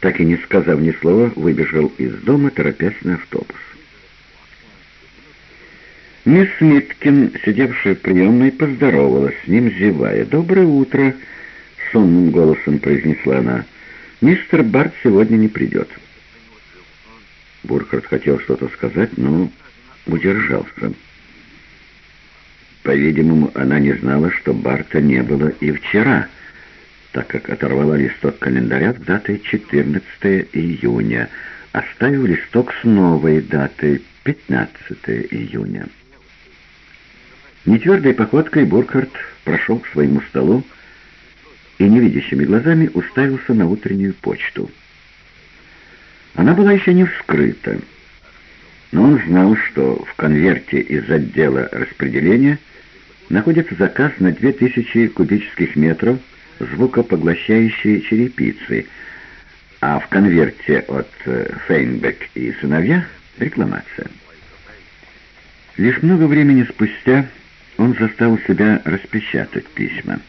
так и не сказав ни слова, выбежал из дома, торопясь на автобус. Мисс Миткин, сидевшая в приемной, поздоровалась с ним, зевая. «Доброе утро!» — сонным голосом произнесла она. «Мистер Барт сегодня не придет». Бурхард хотел что-то сказать, но удержался. По-видимому, она не знала, что Барта не было и вчера, так как оторвала листок календаря с датой 14 июня, оставив листок с новой датой 15 июня. Нетвердой походкой Буркhardt прошел к своему столу и невидящими глазами уставился на утреннюю почту. Она была еще не вскрыта, но он знал, что в конверте из отдела распределения находится заказ на 2000 кубических метров звукопоглощающей черепицы, а в конверте от э, Фейнбек и сыновья рекламация. Лишь много времени спустя он заставил себя распечатать письма.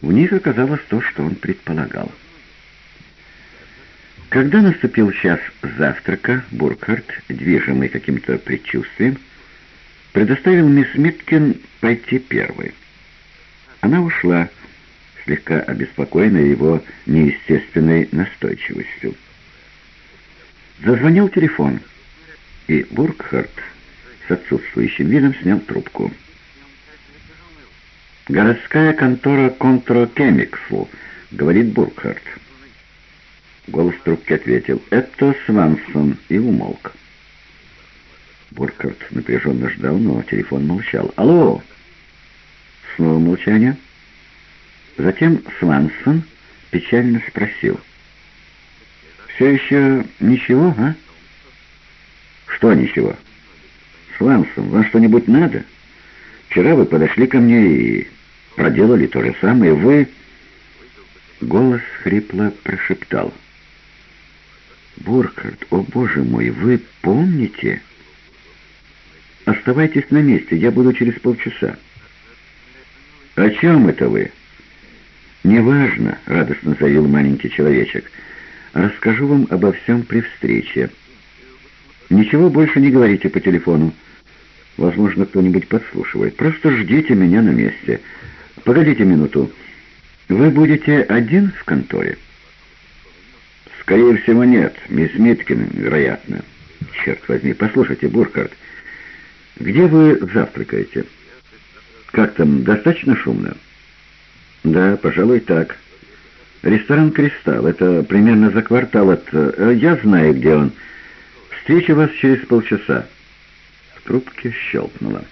В них оказалось то, что он предполагал. Когда наступил час завтрака, Буркhardt, движимый каким-то предчувствием, предоставил мисс Миткин пойти первой. Она ушла, слегка обеспокоенная его неестественной настойчивостью. Зазвонил телефон, и Буркхарт с отсутствующим видом снял трубку. «Городская контора Контро Кемиксу», — говорит Буркхарт. Голос трубки ответил «Это Свансон» и умолк. Буркхарт напряженно ждал, но телефон молчал. «Алло!» Снова молчание. Затем Свансон печально спросил. «Все еще ничего, а?» «Что ничего?» Свансон, вам что-нибудь надо? Вчера вы подошли ко мне и проделали то же самое. Вы...» Голос хрипло прошептал. «Буркhardt, о боже мой, вы помните?» «Оставайтесь на месте, я буду через полчаса». «О чем это вы?» «Неважно», — радостно заявил маленький человечек. «Расскажу вам обо всем при встрече. Ничего больше не говорите по телефону. Возможно, кто-нибудь подслушивает. Просто ждите меня на месте. Погодите минуту. Вы будете один в конторе? Скорее всего, нет. Мисс Миткин, вероятно. Черт возьми, послушайте, Буркhardt, где вы завтракаете? Как там, достаточно шумно? Да, пожалуй, так. Ресторан «Кристалл». Это примерно за квартал от... Э, я знаю, где он. Встреча вас через полчаса трубке щелкнуло.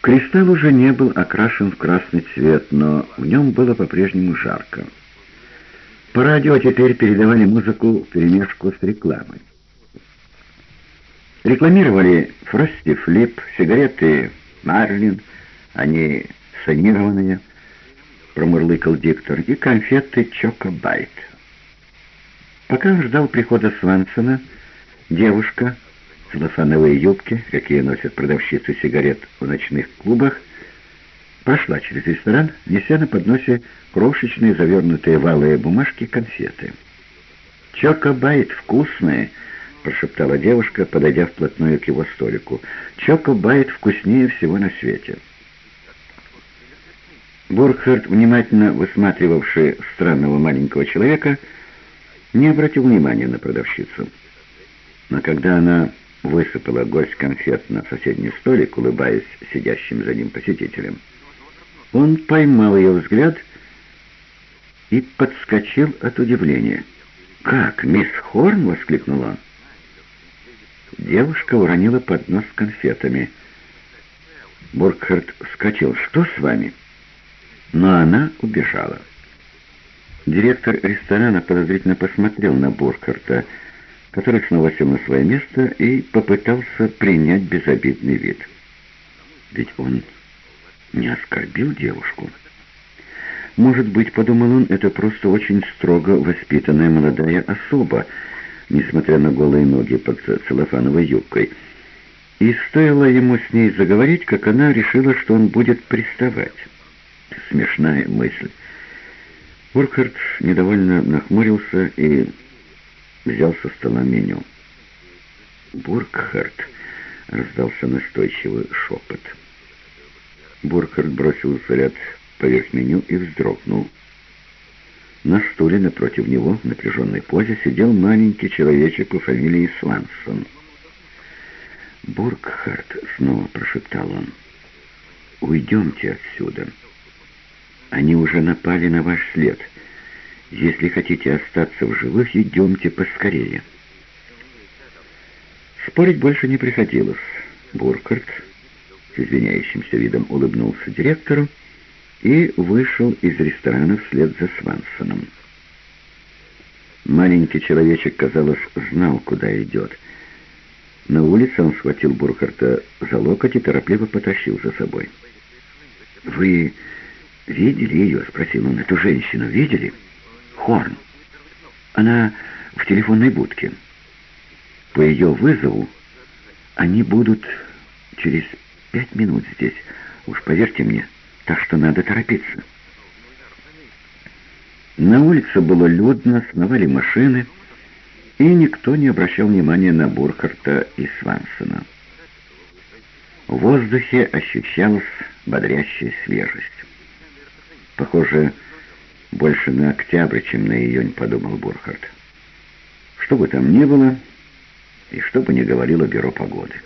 Кристалл уже не был окрашен в красный цвет, но в нем было по-прежнему жарко. По радио теперь передавали музыку вперемешку с рекламой. Рекламировали Фрости Флип, сигареты Марлин, они санированные, промурлыкал диктор, и конфеты Чоко Байт. Пока он ждал прихода Свансона, Девушка в целлофановой юбке, какие носят продавщицы сигарет в ночных клубах, прошла через ресторан, неся на подносе крошечные завернутые валые бумажки конфеты. «Чоко-байт вкусные!» — прошептала девушка, подойдя вплотную к его столику. «Чоко-байт вкуснее всего на свете!» Бургхард, внимательно высматривавший странного маленького человека, не обратил внимания на продавщицу. Но когда она высыпала горсть конфет на соседний столик, улыбаясь сидящим за ним посетителям, он поймал ее взгляд и подскочил от удивления. «Как, мисс Хорн?» — воскликнул он. Девушка уронила поднос с конфетами. Буркхарт вскочил. «Что с вами?» Но она убежала. Директор ресторана подозрительно посмотрел на Буркхарта, который снова сел на свое место и попытался принять безобидный вид. Ведь он не оскорбил девушку. Может быть, подумал он, это просто очень строго воспитанная молодая особа, несмотря на голые ноги под целлофановой юбкой. И стоило ему с ней заговорить, как она решила, что он будет приставать. Смешная мысль. Уркхард недовольно нахмурился и взял со стола меню. «Буркхард!» — раздался настойчивый шепот. Буркхард бросил взгляд поверх меню и вздрогнул. На стуле напротив него в напряженной позе сидел маленький человечек по фамилии Свансон. «Буркхард!» — снова прошептал он. «Уйдемте отсюда. Они уже напали на ваш след. Если хотите остаться в живых, идемте поскорее». Спорить больше не приходилось. Буркhardt с извиняющимся видом улыбнулся директору и вышел из ресторана вслед за Свансоном. Маленький человечек, казалось, знал, куда идет. На улице он схватил Бурхарта за локоть и торопливо потащил за собой. «Вы видели ее?» — спросил он. «Эту женщину видели?» «Хорн. Она в телефонной будке. По ее вызову они будут через пять минут здесь. Уж поверьте мне, так что надо торопиться. На улице было людно, сновали машины, и никто не обращал внимания на Бурхарта и Свансона. В воздухе ощущалась бодрящая свежесть. Похоже, больше на октябрь, чем на июнь, подумал Бурхарт. Что бы там ни было, и что бы ни говорило бюро погоды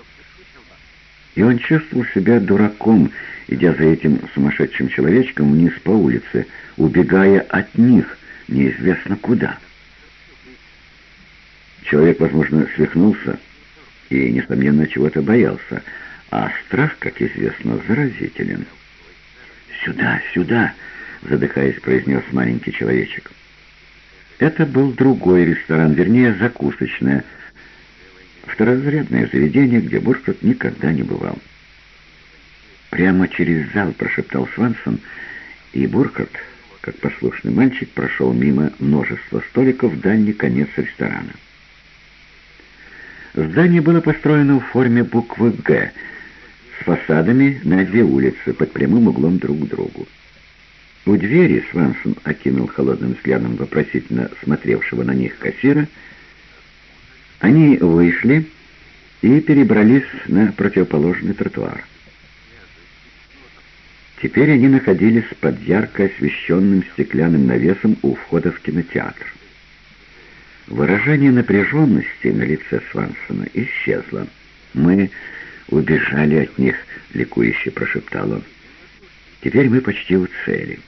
и он чувствовал себя дураком, идя за этим сумасшедшим человечком вниз по улице, убегая от них неизвестно куда. Человек, возможно, свихнулся и, несомненно, чего-то боялся, а страх, как известно, заразителен. «Сюда, сюда!» — задыхаясь, произнес маленький человечек. Это был другой ресторан, вернее, закусочная — второзрядное заведение, где Буркот никогда не бывал. «Прямо через зал», — прошептал Свансон, и Буркот, как послушный мальчик, прошел мимо множества столиков в дальний конец ресторана. Здание было построено в форме буквы «Г», с фасадами на две улицы под прямым углом друг к другу. У двери Свансон окинул холодным взглядом вопросительно смотревшего на них кассира — они вышли и перебрались на противоположный тротуар. Теперь они находились под ярко освещенным стеклянным навесом у входа в кинотеатр. Выражение напряженности на лице Свансона исчезло. «Мы убежали от них», — ликующе прошептал он. «Теперь мы почти у цели».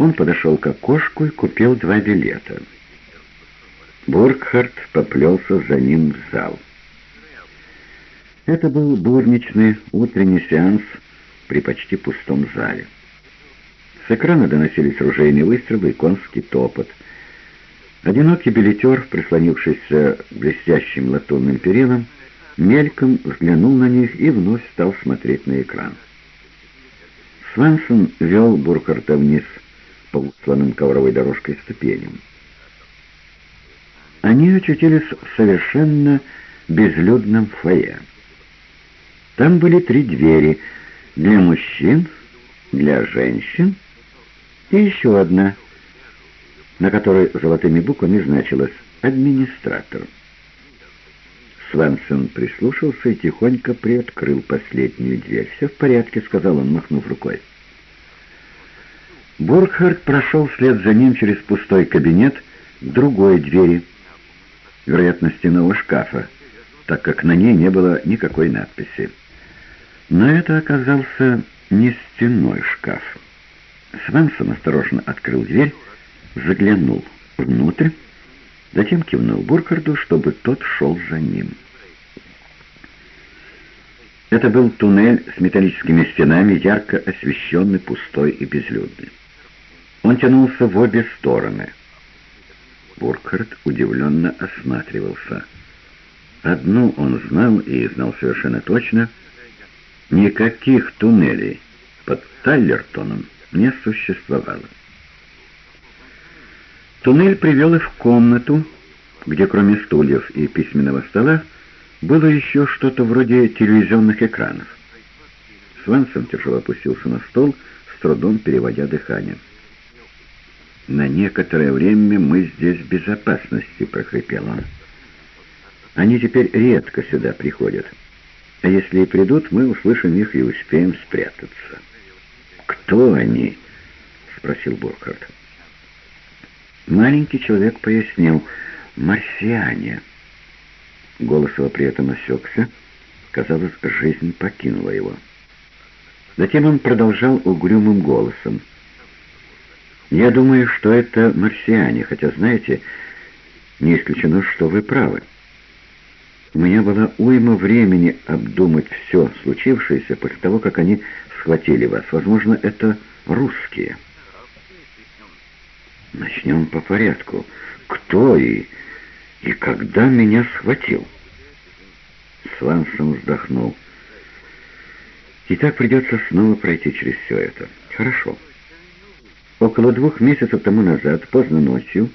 Он подошел к окошку и купил два билета — Бургхард поплелся за ним в зал. Это был бурничный утренний сеанс при почти пустом зале. С экрана доносились ружейные выстрелы и конский топот. Одинокий билетер, прислонившийся блестящим латунным перилом, мельком взглянул на них и вновь стал смотреть на экран. Свансон вел Буркharта вниз по усланным ковровой дорожкой ступеням. Они очутились в совершенно безлюдном фойе. Там были три двери для мужчин, для женщин и еще одна, на которой золотыми буквами значилось «администратор». Свенсон прислушался и тихонько приоткрыл последнюю дверь. «Все в порядке», — сказал он, махнув рукой. Бурхард прошел вслед за ним через пустой кабинет к другой двери — вероятно, стенного шкафа, так как на ней не было никакой надписи. Но это оказался не стенной шкаф. Свенсон осторожно открыл дверь, заглянул внутрь, затем кивнул Буркharду, чтобы тот шел за ним. Это был туннель с металлическими стенами, ярко освещенный, пустой и безлюдный. Он тянулся в обе стороны. Буркharд удивленно осматривался. Одну он знал и знал совершенно точно. Никаких туннелей под Тайлертоном не существовало. Туннель привел их в комнату, где кроме стульев и письменного стола было еще что-то вроде телевизионных экранов. Свенсон тяжело опустился на стол, с трудом переводя дыхание. «На некоторое время мы здесь в безопасности», — прохрипел он. «Они теперь редко сюда приходят. А если и придут, мы услышим их и успеем спрятаться». «Кто они?» — спросил Буркhardt. Маленький человек пояснил. «Марсиане». Голос его при этом осекся. Казалось, жизнь покинула его. Затем он продолжал угрюмым голосом. «Я думаю, что это марсиане, хотя, знаете, не исключено, что вы правы. У меня была уйма времени обдумать все случившееся после того, как они схватили вас. Возможно, это русские». «Начнем по порядку. Кто и...» И когда меня схватил? Свансон вздохнул. И так придется снова пройти через все это. Хорошо. Около двух месяцев тому назад, поздно ночью,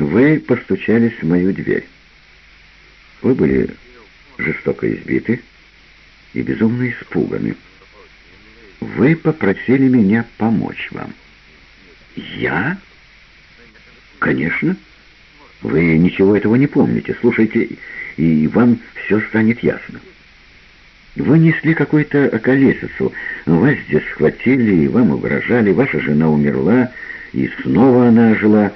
вы постучались в мою дверь. Вы были жестоко избиты и безумно испуганы. Вы попросили меня помочь вам. Я? Конечно. Вы ничего этого не помните. Слушайте, и вам все станет ясно. Вы несли какую-то околесицу, вас здесь схватили и вам угрожали, ваша жена умерла, и снова она ожила.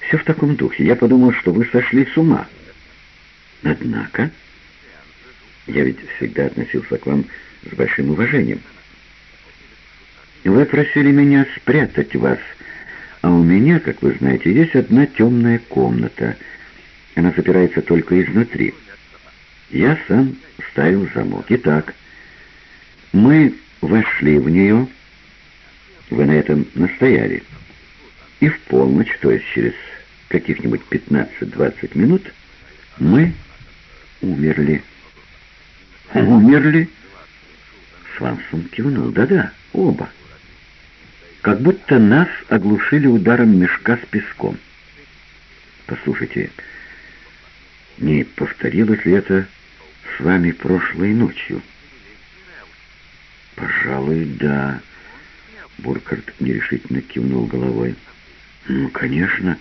Все в таком духе. Я подумал, что вы сошли с ума. Однако, я ведь всегда относился к вам с большим уважением. Вы просили меня спрятать вас, — а у меня, как вы знаете, есть одна темная комната. Она запирается только изнутри. Я сам ставил замок. Итак, мы вошли в нее, вы на этом настояли, и в полночь, то есть через каких-нибудь 15-20 минут, мы умерли. Умерли? Свансон кивнул. Да-да, оба как будто нас оглушили ударом мешка с песком. Послушайте, не повторилось ли это с вами прошлой ночью? Пожалуй, да. Буркhardt нерешительно кивнул головой. Ну, конечно.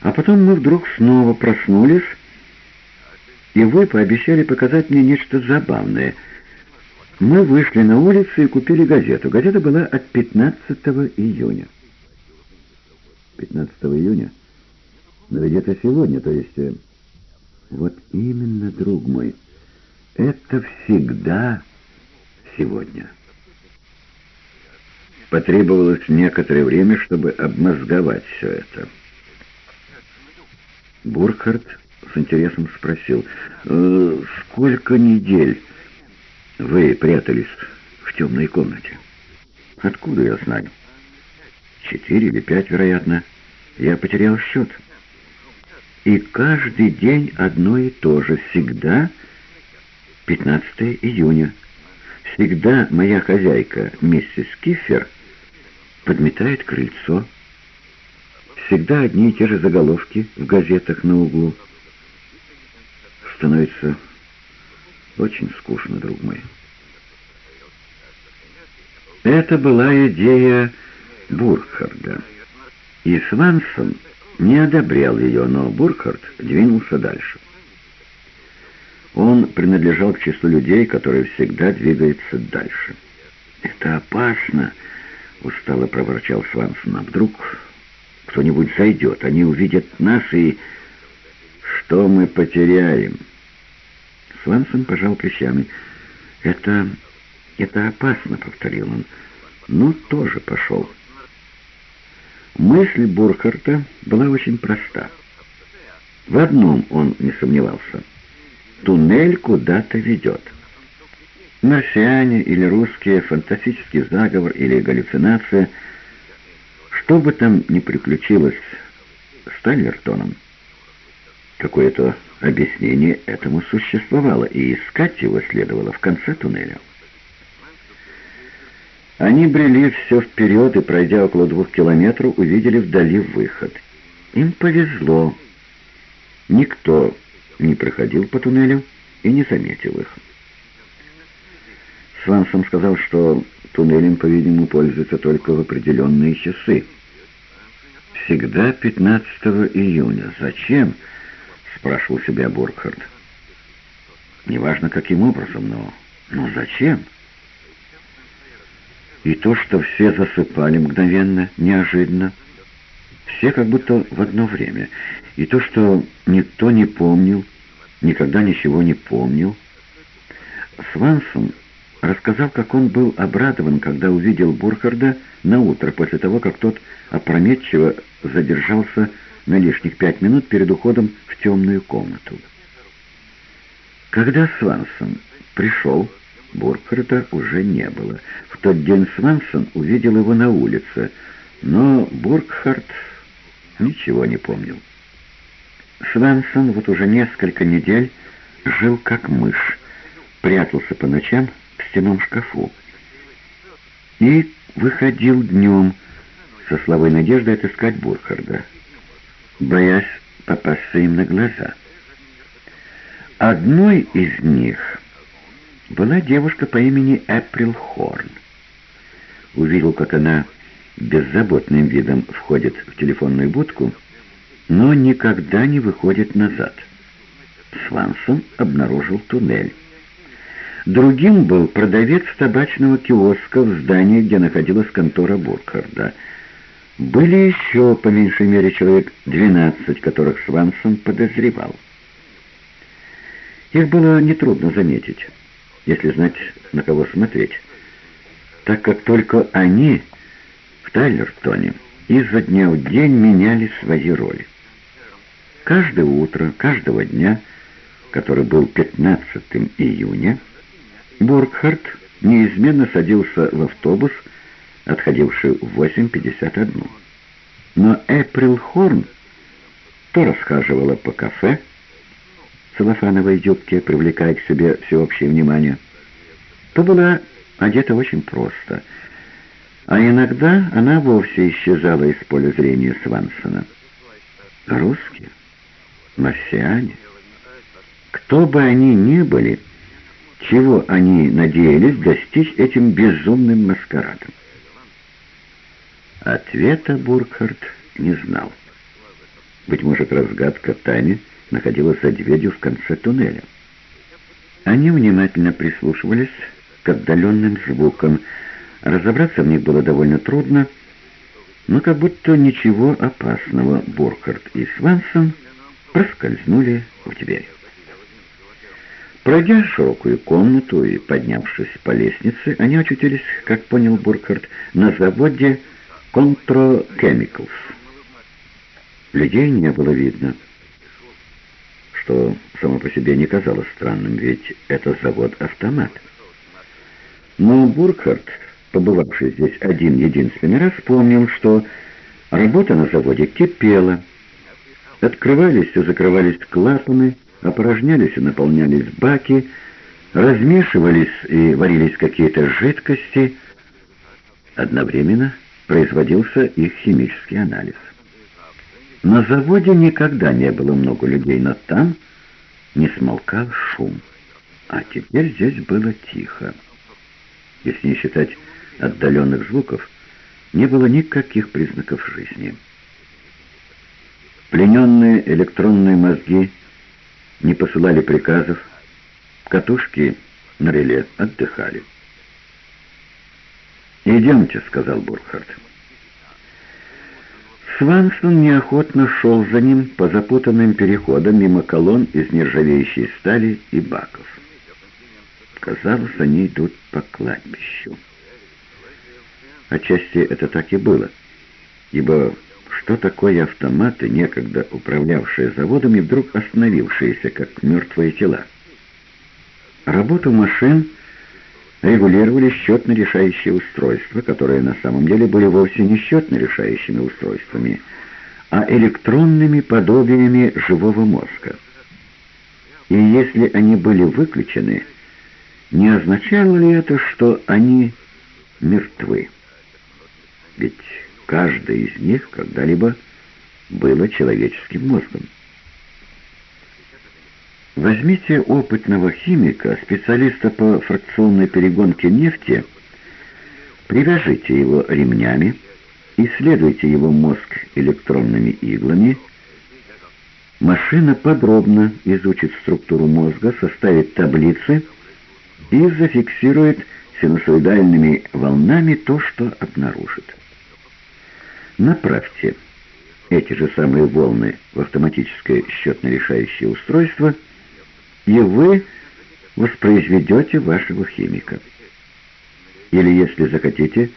А потом мы вдруг снова проснулись, и вы пообещали показать мне нечто забавное — мы вышли на улицу и купили газету. Газета была от 15 июня. 15 июня? Но ведь это сегодня, то есть... Вот именно, друг мой, это всегда сегодня. Потребовалось некоторое время, чтобы обмозговать все это. Бурхард с интересом спросил, «Э, «Сколько недель?» Вы прятались в темной комнате. Откуда я знаю? Четыре или пять, вероятно. Я потерял счет. И каждый день одно и то же. Всегда 15 июня. Всегда моя хозяйка, миссис Кифер, подметает крыльцо. Всегда одни и те же заголовки в газетах на углу. Становится очень скучно, друг мой. Это была идея Бурхарда. И Свансон не одобрял ее, но Бурхард двинулся дальше. Он принадлежал к числу людей, которые всегда двигаются дальше. «Это опасно!» — устало проворчал Свансон. «А вдруг кто-нибудь зайдет, они увидят нас и...» «Что мы потеряем?» Свансон пожал плечами. «Это... это опасно», — повторил он. Ну, тоже пошел. Мысль Бурхарта была очень проста. В одном он не сомневался. Туннель куда-то ведет. Марсиане или русские, фантастический заговор или галлюцинация, что бы там ни приключилось с Тайлертоном, какое-то объяснение этому существовало, и искать его следовало в конце туннеля. Они брели все вперед и, пройдя около двух километров, увидели вдали выход. Им повезло. Никто не проходил по туннелю и не заметил их. Свансон сказал, что туннелем, по-видимому, пользуются только в определенные часы. «Всегда 15 июня. Зачем?» — спрашивал себя Буркхард. «Неважно, каким образом, но... но зачем?» И то, что все засыпали мгновенно, неожиданно, все как будто в одно время, и то, что никто не помнил, никогда ничего не помнил. Свансон рассказал, как он был обрадован, когда увидел Бурхарда на утро после того, как тот опрометчиво задержался на лишних пять минут перед уходом в темную комнату. Когда Свансон пришел, Буркхарта уже не было. В тот день Свансон увидел его на улице, но Буркхарт ничего не помнил. Свансон вот уже несколько недель жил как мышь, прятался по ночам в стенном шкафу и выходил днем со слабой надеждой отыскать Бурхарда, боясь попасться им на глаза. Одной из них была девушка по имени Эприл Хорн. Увидел, как она беззаботным видом входит в телефонную будку, но никогда не выходит назад. Свансон обнаружил туннель. Другим был продавец табачного киоска в здании, где находилась контора Буркharда. Были еще, по меньшей мере, человек 12, которых Свансон подозревал. Их было нетрудно заметить если знать, на кого смотреть, так как только они в Тайлертоне изо дня в день меняли свои роли. Каждое утро, каждого дня, который был 15 июня, Бургхарт неизменно садился в автобус, отходивший в 8.51. Но Эприл Хорн то расхаживала по кафе, целлофановой юбке, привлекая к себе всеобщее внимание, то была одета очень просто, а иногда она вовсе исчезала из поля зрения Свансона. Русские? Марсиане? Кто бы они ни были, чего они надеялись достичь этим безумным маскарадом? Ответа Буркhardt не знал. Быть может, разгадка тайны — находилась за дверью в конце туннеля. Они внимательно прислушивались к отдаленным звукам. Разобраться в них было довольно трудно, но как будто ничего опасного Буркhardt и Свансон проскользнули в дверь. Пройдя широкую комнату и поднявшись по лестнице, они очутились, как понял Буркhardt, на заводе Contro Chemicals. Людей не было видно что само по себе не казалось странным, ведь это завод-автомат. Но Буркhardt, побывавший здесь один единственный раз, вспомнил, что работа на заводе кипела. Открывались и закрывались клапаны, опорожнялись и наполнялись баки, размешивались и варились какие-то жидкости. Одновременно производился их химический анализ. На заводе никогда не было много людей, но там не смолкал шум. А теперь здесь было тихо. Если не считать отдаленных звуков, не было никаких признаков жизни. Плененные электронные мозги не посылали приказов, катушки на реле отдыхали. «Идемте», — сказал Бурхард. Свансон неохотно шел за ним по запутанным переходам мимо колонн из нержавеющей стали и баков. Казалось, они идут по кладбищу. Отчасти это так и было, ибо что такое автоматы, некогда управлявшие заводом и вдруг остановившиеся, как мертвые тела? Работу машин регулировали счетно-решающие устройства, которые на самом деле были вовсе не счетно-решающими устройствами, а электронными подобиями живого мозга. И если они были выключены, не означало ли это, что они мертвы? Ведь каждый из них когда-либо было человеческим мозгом. Возьмите опытного химика, специалиста по фракционной перегонке нефти, привяжите его ремнями, исследуйте его мозг электронными иглами, машина подробно изучит структуру мозга, составит таблицы и зафиксирует синусоидальными волнами то, что обнаружит. Направьте эти же самые волны в автоматическое счетно-решающее устройство, и вы воспроизведете вашего химика. Или, если захотите,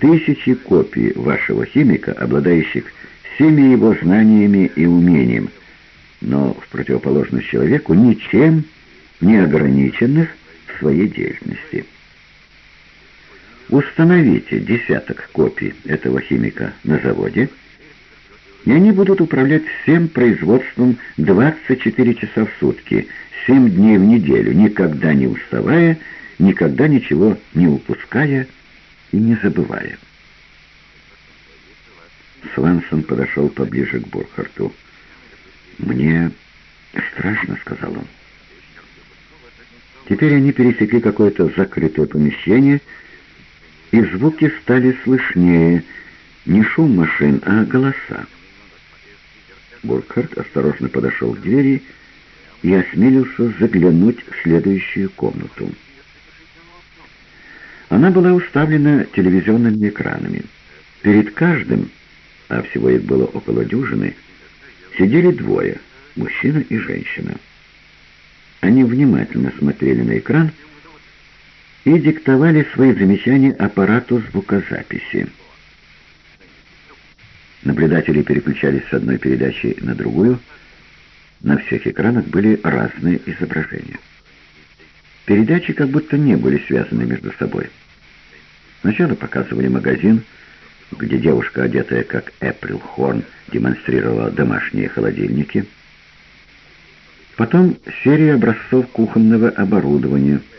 тысячи копий вашего химика, обладающих всеми его знаниями и умением, но в противоположность человеку ничем не ограниченных в своей деятельности. Установите десяток копий этого химика на заводе, и они будут управлять всем производством 24 часа в сутки, 7 дней в неделю, никогда не уставая, никогда ничего не упуская и не забывая. Свансон подошел поближе к Бурхарту. «Мне страшно», — сказал он. Теперь они пересекли какое-то закрытое помещение, и звуки стали слышнее, не шум машин, а голоса. Буркhardt осторожно подошел к двери и осмелился заглянуть в следующую комнату. Она была уставлена телевизионными экранами. Перед каждым, а всего их было около дюжины, сидели двое, мужчина и женщина. Они внимательно смотрели на экран и диктовали свои замечания аппарату звукозаписи. Наблюдатели переключались с одной передачи на другую. На всех экранах были разные изображения. Передачи как будто не были связаны между собой. Сначала показывали магазин, где девушка, одетая как Эприл Хорн, демонстрировала домашние холодильники. Потом серия образцов кухонного оборудования –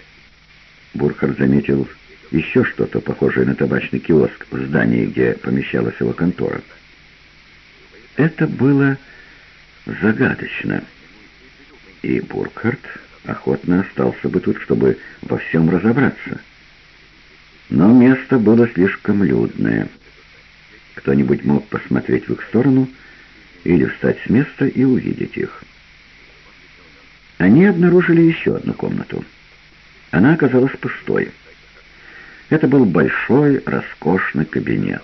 Бурхард заметил еще что-то похожее на табачный киоск в здании, где помещалась его контора. Это было загадочно, и Буркhardt охотно остался бы тут, чтобы во всем разобраться. Но место было слишком людное. Кто-нибудь мог посмотреть в их сторону или встать с места и увидеть их. Они обнаружили еще одну комнату. Она оказалась пустой. Это был большой, роскошный кабинет.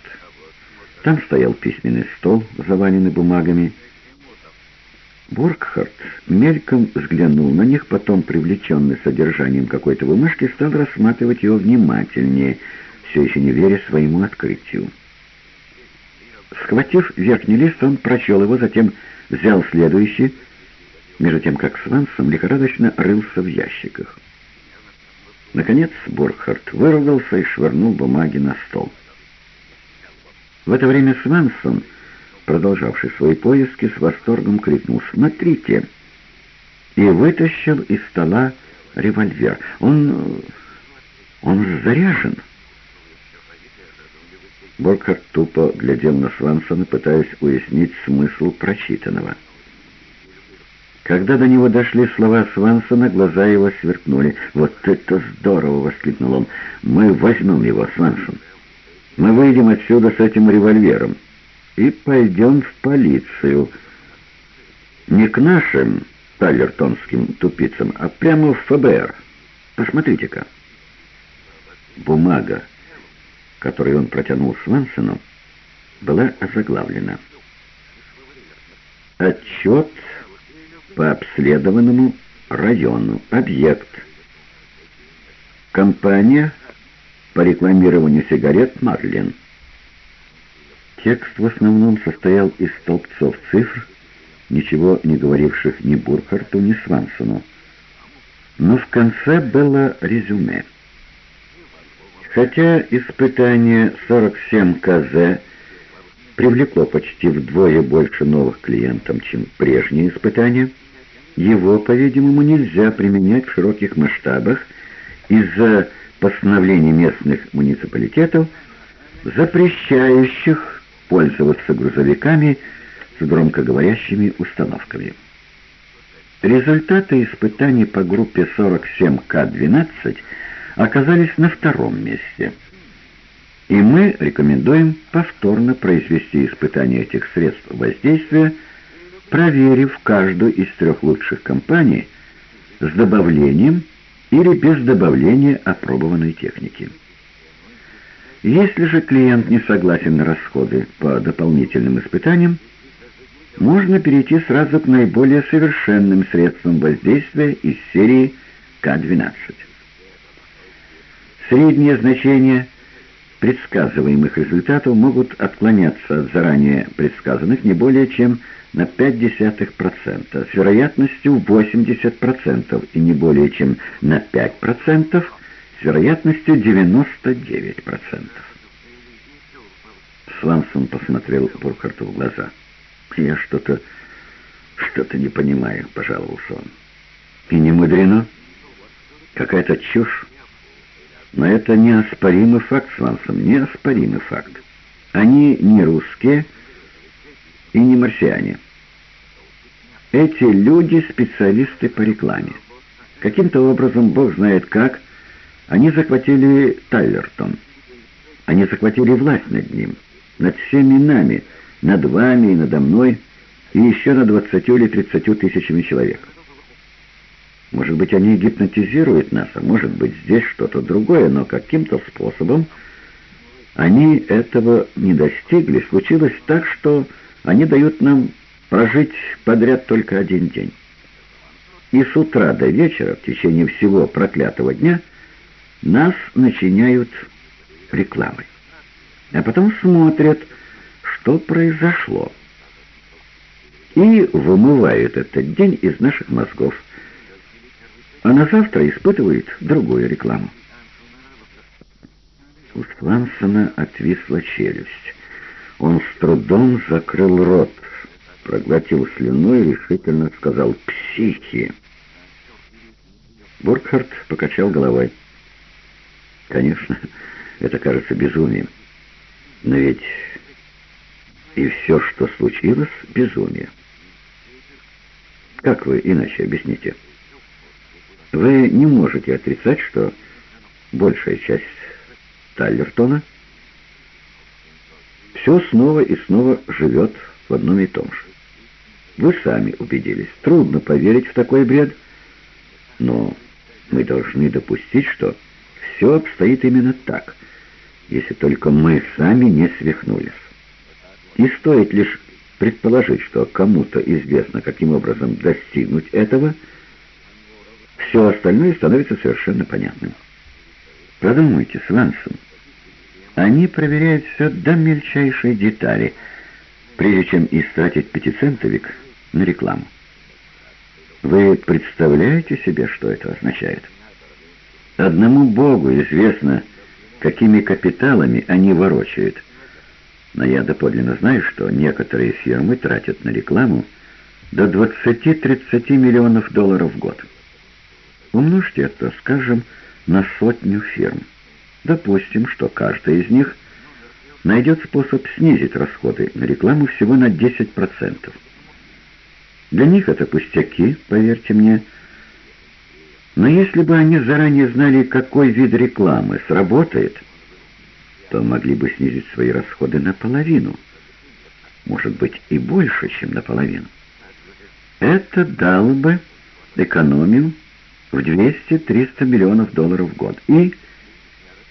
Там стоял письменный стол, заваленный бумагами. Бургхард мельком взглянул на них, потом, привлеченный содержанием какой-то бумажки, стал рассматривать его внимательнее, все еще не веря своему открытию. Схватив верхний лист, он прочел его, затем взял следующий, между тем как Свансон лихорадочно рылся в ящиках. Наконец Борхард выругался и швырнул бумаги на стол. В это время Свенсон, продолжавший свои поиски, с восторгом крикнул «Смотрите!» и вытащил из стола револьвер. Он... он заряжен. Борхард тупо глядел на Свансона, пытаясь уяснить смысл прочитанного. Когда до него дошли слова Свансона, глаза его сверкнули. «Вот это здорово!» — воскликнул он. «Мы возьмем его, Свансон. Мы выйдем отсюда с этим револьвером и пойдем в полицию. Не к нашим таллертонским тупицам, а прямо в ФБР. Посмотрите-ка». Бумага, которую он протянул Свансону, была озаглавлена. «Отчет...» по обследованному району. Объект. Компания по рекламированию сигарет «Марлин». Текст в основном состоял из столбцов цифр, ничего не говоривших ни Бурхарту, ни Свансону. Но в конце было резюме. Хотя испытание 47 КЗ привлекло почти вдвое больше новых клиентов, чем прежние испытания, его, по-видимому, нельзя применять в широких масштабах из-за постановлений местных муниципалитетов, запрещающих пользоваться грузовиками с громкоговорящими установками. Результаты испытаний по группе 47К12 оказались на втором месте. И мы рекомендуем повторно произвести испытание этих средств воздействия, проверив каждую из трех лучших компаний с добавлением или без добавления опробованной техники. Если же клиент не согласен на расходы по дополнительным испытаниям, можно перейти сразу к наиболее совершенным средствам воздействия из серии К-12. Средние значения предсказываемых результатов могут отклоняться от заранее предсказанных не более чем на 0,5% с вероятностью 80% и не более чем на 5% с вероятностью 99%. Свансон посмотрел Бурkhарту в глаза. «Я что-то... что-то не понимаю», — пожаловался он. «И не мудрено. Какая-то чушь. Но это неоспоримый факт, Свансон, неоспоримый факт. Они не русские и не марсиане. Эти люди — специалисты по рекламе. Каким-то образом, бог знает как, они захватили Тайлертон. Они захватили власть над ним, над всеми нами, над вами и надо мной, и еще над двадцатью или тридцатью тысячами человек. Может быть, они гипнотизируют нас, а может быть, здесь что-то другое, но каким-то способом они этого не достигли. Случилось так, что они дают нам прожить подряд только один день. И с утра до вечера, в течение всего проклятого дня, нас начиняют рекламой. А потом смотрят, что произошло. И вымывают этот день из наших мозгов а на завтра испытывает другую рекламу. У Свансона отвисла челюсть. Он с трудом закрыл рот, проглотил слюну и решительно сказал «Психи!». Буркхарт покачал головой. «Конечно, это кажется безумием. Но ведь и все, что случилось, безумие. Как вы иначе объясните?» Вы не можете отрицать, что большая часть Таллертона все снова и снова живет в одном и том же. Вы сами убедились. Трудно поверить в такой бред, но мы должны допустить, что все обстоит именно так, если только мы сами не свихнулись. И стоит лишь предположить, что кому-то известно, каким образом достигнуть этого – все остальное становится совершенно понятным. Подумайте, Свансон. Они проверяют все до мельчайшей детали, прежде чем истратить пятицентовик на рекламу. Вы представляете себе, что это означает? Одному Богу известно, какими капиталами они ворочают. Но я доподлинно знаю, что некоторые фирмы тратят на рекламу до 20-30 миллионов долларов в год. Умножьте это, скажем, на сотню фирм. Допустим, что каждая из них найдет способ снизить расходы на рекламу всего на 10%. Для них это пустяки, поверьте мне. Но если бы они заранее знали, какой вид рекламы сработает, то могли бы снизить свои расходы наполовину. Может быть, и больше, чем наполовину. Это дало бы экономию в 200-300 миллионов долларов в год. И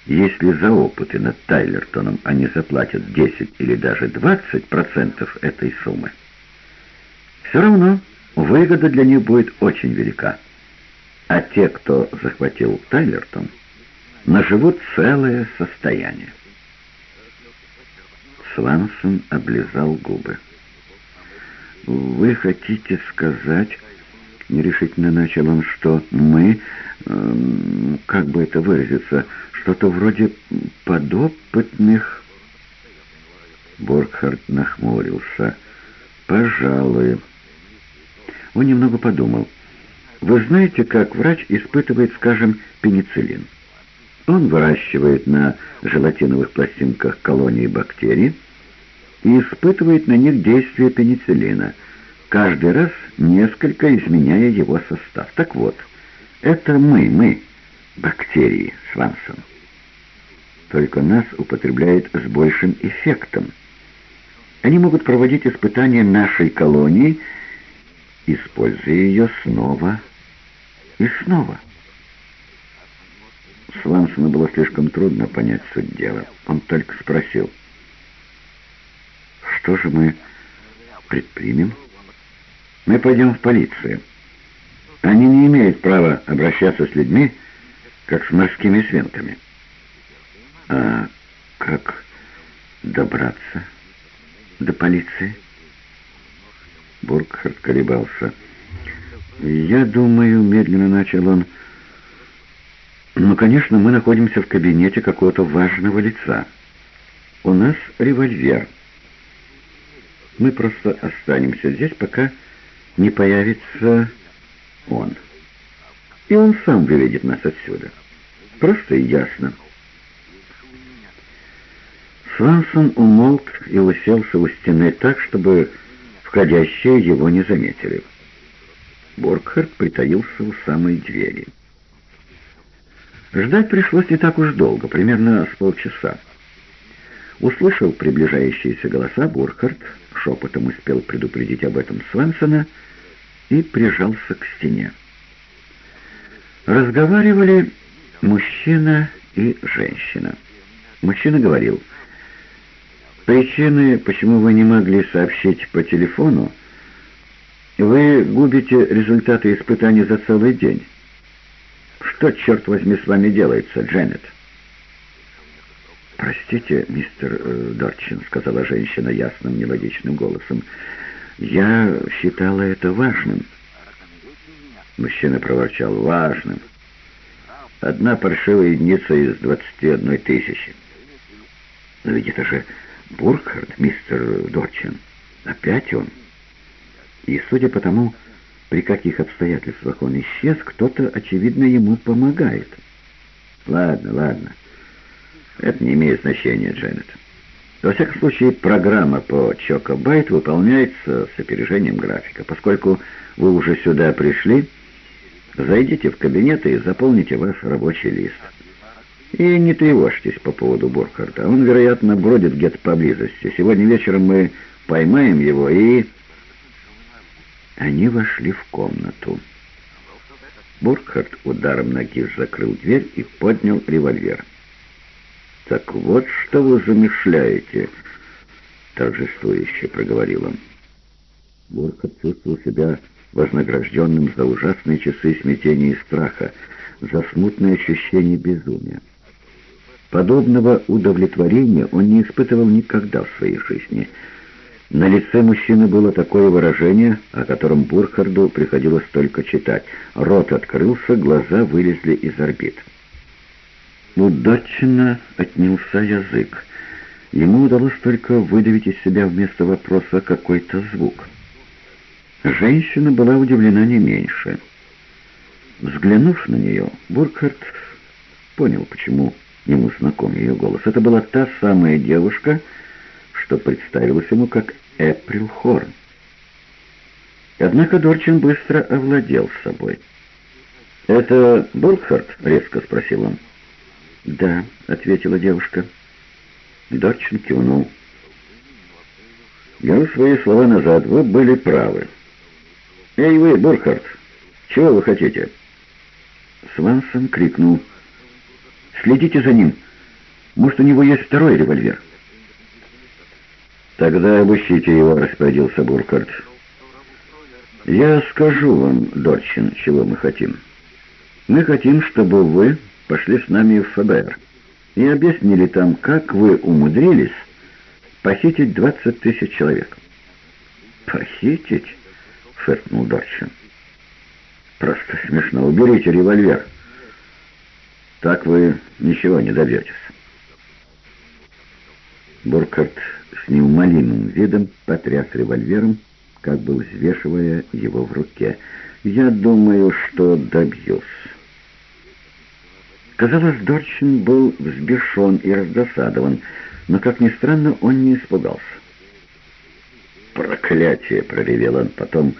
если за опыты над Тайлертоном они заплатят 10 или даже 20% этой суммы, все равно выгода для них будет очень велика. А те, кто захватил Тайлертон, наживут целое состояние. Свансон облизал губы. «Вы хотите сказать...» — нерешительно начал он, что мы, э, как бы это выразиться, что-то вроде подопытных... Боргхард нахмурился. «Пожалуй». Он немного подумал. «Вы знаете, как врач испытывает, скажем, пенициллин?» Он выращивает на желатиновых пластинках колонии бактерий и испытывает на них действие пенициллина, каждый раз несколько изменяя его состав. Так вот, это мы, мы, бактерии, Свансон. Только нас употребляют с большим эффектом. Они могут проводить испытания нашей колонии, используя ее снова и снова. Свансону было слишком трудно понять суть дела. Он только спросил, что же мы предпримем? Мы пойдем в полицию. Они не имеют права обращаться с людьми, как с морскими свинками. А как добраться до полиции? Бургхард колебался. «Я думаю, — медленно начал он, — ну, конечно, мы находимся в кабинете какого-то важного лица. У нас револьвер. Мы просто останемся здесь, пока не появится он. И он сам выведет нас отсюда. Просто и ясно. Свансон умолк и уселся у стены так, чтобы входящие его не заметили. Боргхард притаился у самой двери. Ждать пришлось не так уж долго, примерно с полчаса. Услышал приближающиеся голоса Бурхард, шепотом успел предупредить об этом Свенсона и прижался к стене. Разговаривали мужчина и женщина. Мужчина говорил, «Причины, почему вы не могли сообщить по телефону, вы губите результаты испытаний за целый день». Что, черт возьми, с вами делается, Дженнет?» «Простите, мистер э, Дорчин», — сказала женщина ясным, мелодичным голосом. «Я считала это важным». Мужчина проворчал. «Важным. Одна паршивая единица из двадцати одной тысячи». «Но ведь это же Буркharд, мистер Дорчин. Опять он. И судя по тому, при каких обстоятельствах он исчез, кто-то, очевидно, ему помогает. Ладно, ладно. Это не имеет значения, Дженнет. Во всяком случае, программа по Чокобайт выполняется с опережением графика. Поскольку вы уже сюда пришли, зайдите в кабинет и заполните ваш рабочий лист. И не тревожьтесь по поводу Бурхарта. Он, вероятно, бродит где-то поблизости. Сегодня вечером мы поймаем его и... Они вошли в комнату. Буркхарт ударом ноги закрыл дверь и поднял револьвер. «Так вот, что вы замышляете», — торжествующе проговорил он. Буркхарт чувствовал себя вознагражденным за ужасные часы смятения и страха, за смутное ощущение безумия. Подобного удовлетворения он не испытывал никогда в своей жизни — на лице мужчины было такое выражение, о котором Бурхарду приходилось только читать. Рот открылся, глаза вылезли из орбит. У Датчина отнялся язык. Ему удалось только выдавить из себя вместо вопроса какой-то звук. Женщина была удивлена не меньше. Взглянув на нее, Буркhardt понял, почему ему знаком ее голос. Это была та самая девушка, что представилась ему как Эприл Хорн. Однако Дорчин быстро овладел собой. «Это Бургхард?» — резко спросил он. «Да», — ответила девушка. Дорчин кивнул. «Беру свои слова назад. Вы были правы. Эй вы, Бургхард, чего вы хотите?» Свансон крикнул. «Следите за ним. Может, у него есть второй револьвер?» «Тогда обыщите его», — распорядился Буркhardt. «Я скажу вам, Дорчин, чего мы хотим. Мы хотим, чтобы вы пошли с нами в ФБР и объяснили там, как вы умудрились похитить 20 тысяч человек. «Похитить?» — фыркнул Дорчин. «Просто смешно. Уберите револьвер. Так вы ничего не добьетесь». Буркhardt с неумолимым видом потряс револьвером, как бы взвешивая его в руке. «Я думаю, что добьюсь». Казалось, Дорчин был взбешен и раздосадован, но, как ни странно, он не испугался. «Проклятие!» — проревел он, потом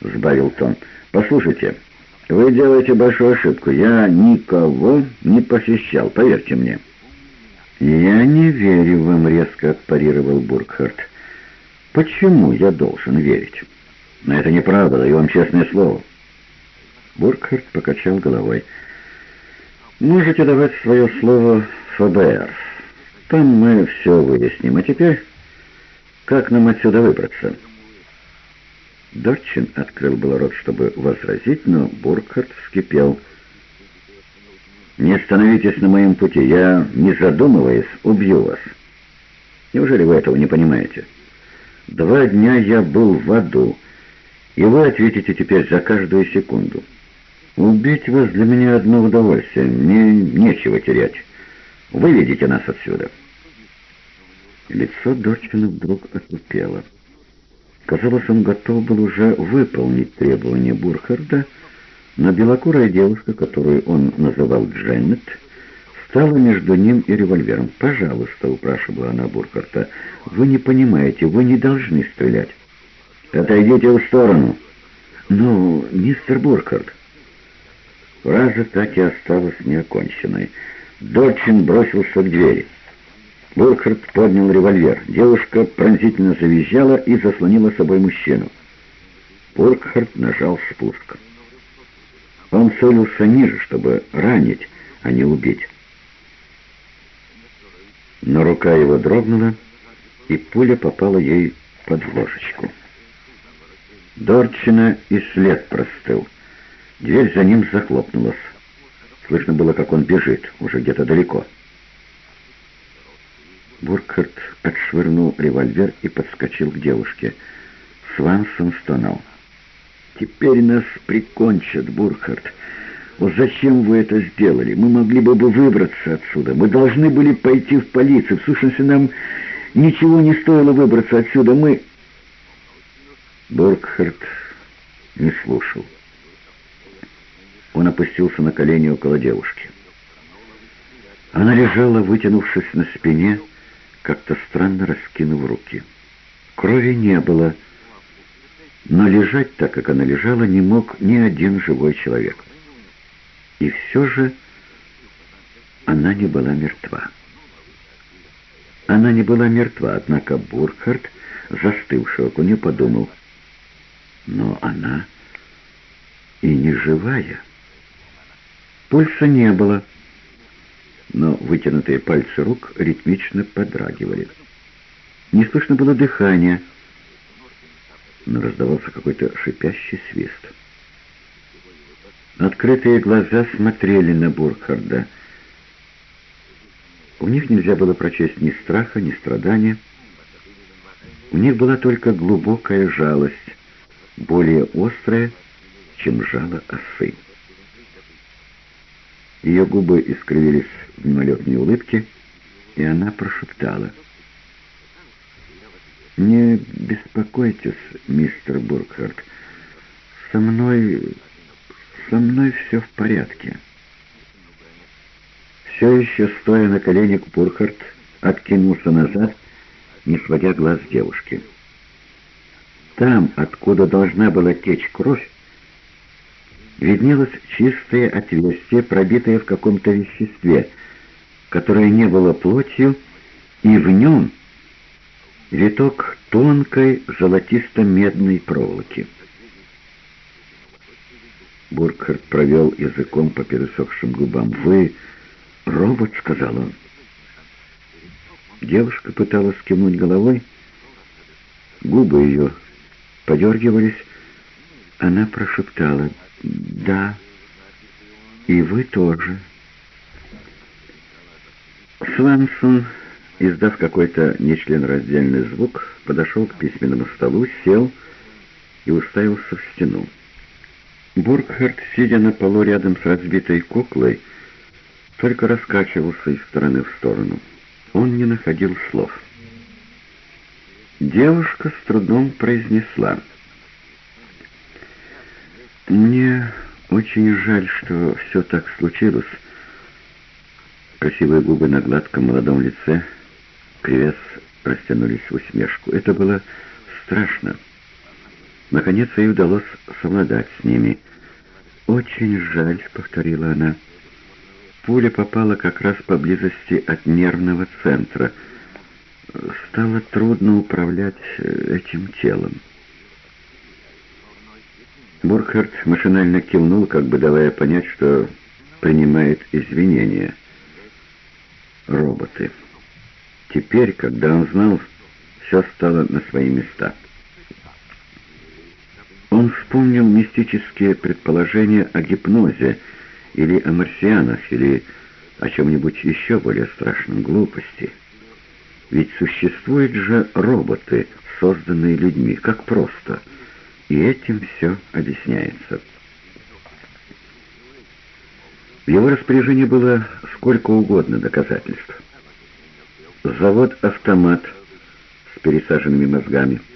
сбавил тон. «Послушайте, вы делаете большую ошибку. Я никого не похищал, поверьте мне». «Я не верю вам», — резко отпарировал Бургхарт. «Почему я должен верить?» «Но это неправда, даю вам честное слово». Бургхарт покачал головой. «Можете давать свое слово ФБР. Там мы все выясним. А теперь, как нам отсюда выбраться?» Дорчин открыл было рот, чтобы возразить, но Буркхардт вскипел. «Не становитесь на моем пути, я, не задумываясь, убью вас. Неужели вы этого не понимаете? Два дня я был в аду, и вы ответите теперь за каждую секунду. Убить вас для меня одно удовольствие, мне нечего терять. Выведите нас отсюда». Лицо Дорчина вдруг отупело. Казалось, он готов был уже выполнить требования Бурхарда, но белокурая девушка, которую он называл Дженнет, стала между ним и револьвером. «Пожалуйста», — упрашивала она Бурхарта, — «вы не понимаете, вы не должны стрелять». «Отойдите в сторону». «Ну, мистер Бурхард...» Фраза так и осталась неоконченной. Дорчин бросился к двери. Буркhardt поднял револьвер. Девушка пронзительно завизжала и заслонила собой мужчину. Буркхарт нажал спуск. Он целился ниже, чтобы ранить, а не убить. Но рука его дрогнула, и пуля попала ей под ложечку. Дорчина и след простыл. Дверь за ним захлопнулась. Слышно было, как он бежит, уже где-то далеко. Буркhardt отшвырнул револьвер и подскочил к девушке. Свансон стонал. «Теперь нас прикончат, Буркhardt. О, зачем вы это сделали? Мы могли бы выбраться отсюда. Мы должны были пойти в полицию. В сущности, нам ничего не стоило выбраться отсюда. Мы...» Буркхарт не слушал. Он опустился на колени около девушки. Она лежала, вытянувшись на спине, как-то странно раскинув руки. Крови не было, но лежать так, как она лежала, не мог ни один живой человек. И все же она не была мертва. Она не была мертва, однако Бурхард, застывший нее, подумал, но она и не живая. Пульса не было но вытянутые пальцы рук ритмично подрагивали. Не слышно было дыхания, но раздавался какой-то шипящий свист. Открытые глаза смотрели на Бурхарда. У них нельзя было прочесть ни страха, ни страдания. У них была только глубокая жалость, более острая, чем жало осы. Ее губы искривились в мимолетной улыбке, и она прошептала. «Не беспокойтесь, мистер Буркхарт. Со мной... со мной все в порядке». Все еще, стоя на коленях, Буркхарт откинулся назад, не сводя глаз девушки. Там, откуда должна была течь кровь, виднелось чистое отверстие, пробитое в каком-то веществе, которое не было плотью, и в нем виток тонкой золотисто-медной проволоки. Буркхард провел языком по пересохшим губам. «Вы робот», — сказал он. Девушка пыталась кивнуть головой. Губы ее подергивались. Она прошептала — «Да, и вы тоже». Свенсон, издав какой-то нечленораздельный звук, подошел к письменному столу, сел и уставился в стену. Бургхард, сидя на полу рядом с разбитой куклой, только раскачивался из стороны в сторону. Он не находил слов. Девушка с трудом произнесла. «Мне очень жаль, что все так случилось». Красивые губы на гладком молодом лице, кривясь, растянулись в усмешку. Это было страшно. Наконец ей удалось совладать с ними. «Очень жаль», — повторила она. Пуля попала как раз поблизости от нервного центра. Стало трудно управлять э, этим телом. Буркhardt машинально кивнул, как бы давая понять, что принимает извинения. Роботы. Теперь, когда он знал, все стало на свои места. Он вспомнил мистические предположения о гипнозе, или о марсианах, или о чем-нибудь еще более страшном глупости. Ведь существуют же роботы, созданные людьми, как просто, и этим все объясняется. В его распоряжении было сколько угодно доказательств. Завод-автомат с пересаженными мозгами –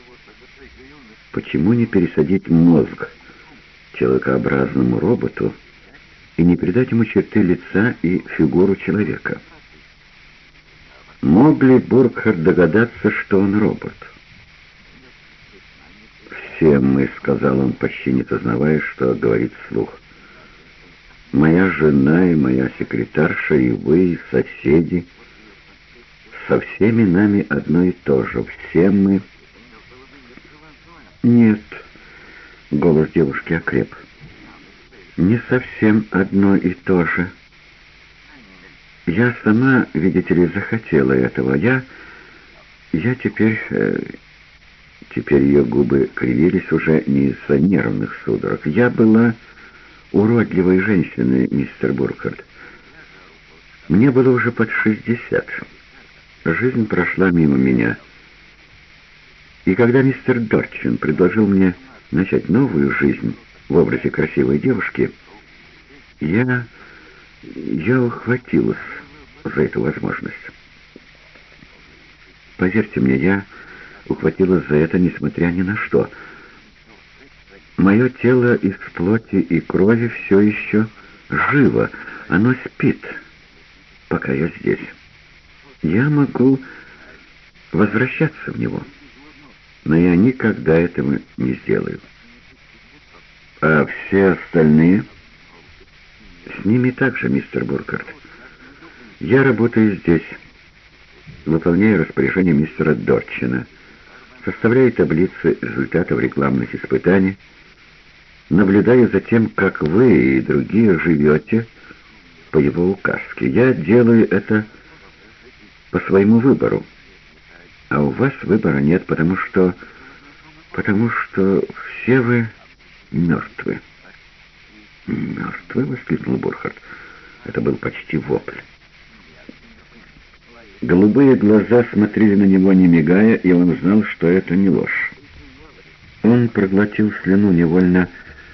Почему не пересадить мозг человекообразному роботу и не придать ему черты лица и фигуру человека? Мог ли Бургхард догадаться, что он робот? «Все мы», — сказал он, почти не сознавая, что говорит вслух. «Моя жена и моя секретарша, и вы, и соседи. Со всеми нами одно и то же. Все мы...» «Нет», — голос девушки окреп, — «не совсем одно и то же. Я сама, видите ли, захотела этого. Я... я теперь...» Теперь ее губы кривились уже не из-за нервных судорог. «Я была уродливой женщиной, мистер Буркhardt. Мне было уже под шестьдесят. Жизнь прошла мимо меня». И когда мистер Дорчин предложил мне начать новую жизнь в образе красивой девушки, я... я ухватилась за эту возможность. Поверьте мне, я ухватилась за это, несмотря ни на что. Мое тело из плоти и крови все еще живо, оно спит, пока я здесь. Я могу возвращаться в него но я никогда этого не сделаю. А все остальные... С ними также, мистер Буркарт. Я работаю здесь, выполняю распоряжение мистера Дорчина, составляю таблицы результатов рекламных испытаний, наблюдаю за тем, как вы и другие живете по его указке. Я делаю это по своему выбору. А у вас выбора нет, потому что... потому что все вы мертвы. «Мертвы?» — воскликнул Бурхард. Это был почти вопль. Голубые глаза смотрели на него, не мигая, и он знал, что это не ложь. Он проглотил слюну, невольно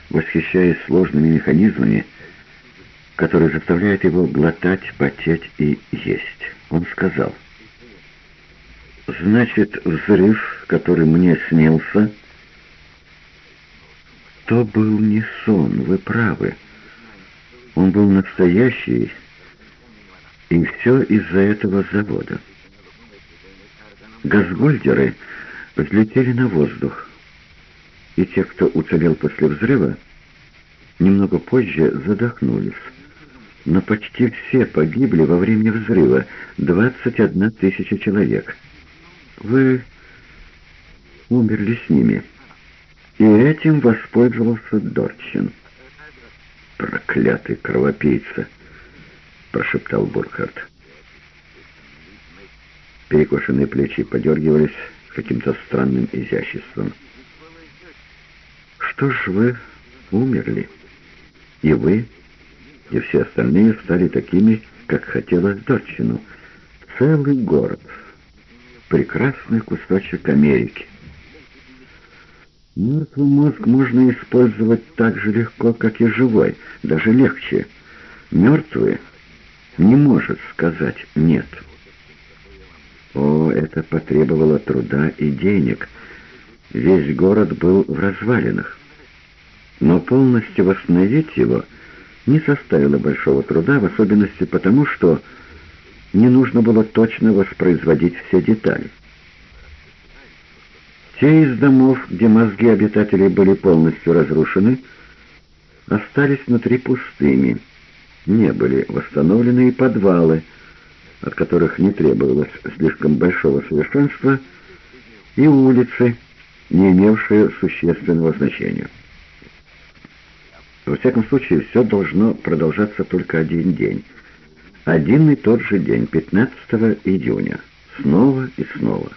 восхищаясь сложными механизмами, которые заставляют его глотать, потеть и есть. Он сказал... Значит, взрыв, который мне снился, то был не сон, вы правы. Он был настоящий, и все из-за этого завода. Газгольдеры взлетели на воздух, и те, кто уцелел после взрыва, немного позже задохнулись. Но почти все погибли во время взрыва, 21 тысяча человек. Вы умерли с ними. И этим воспользовался Дорчин. «Проклятый кровопийца!» — прошептал Буркhardt. Перекошенные плечи подергивались каким-то странным изяществом. «Что ж вы умерли? И вы, и все остальные стали такими, как хотелось Дорчину. целый город, прекрасный кусочек Америки. Мертвый мозг можно использовать так же легко, как и живой, даже легче. Мертвый не может сказать «нет». О, это потребовало труда и денег. Весь город был в развалинах. Но полностью восстановить его не составило большого труда, в особенности потому, что не нужно было точно воспроизводить все детали. Те из домов, где мозги обитателей были полностью разрушены, остались внутри пустыми. Не были восстановлены и подвалы, от которых не требовалось слишком большого совершенства, и улицы, не имевшие существенного значения. Во всяком случае, все должно продолжаться только один день. Один и тот же день, 15 июня. Снова и снова.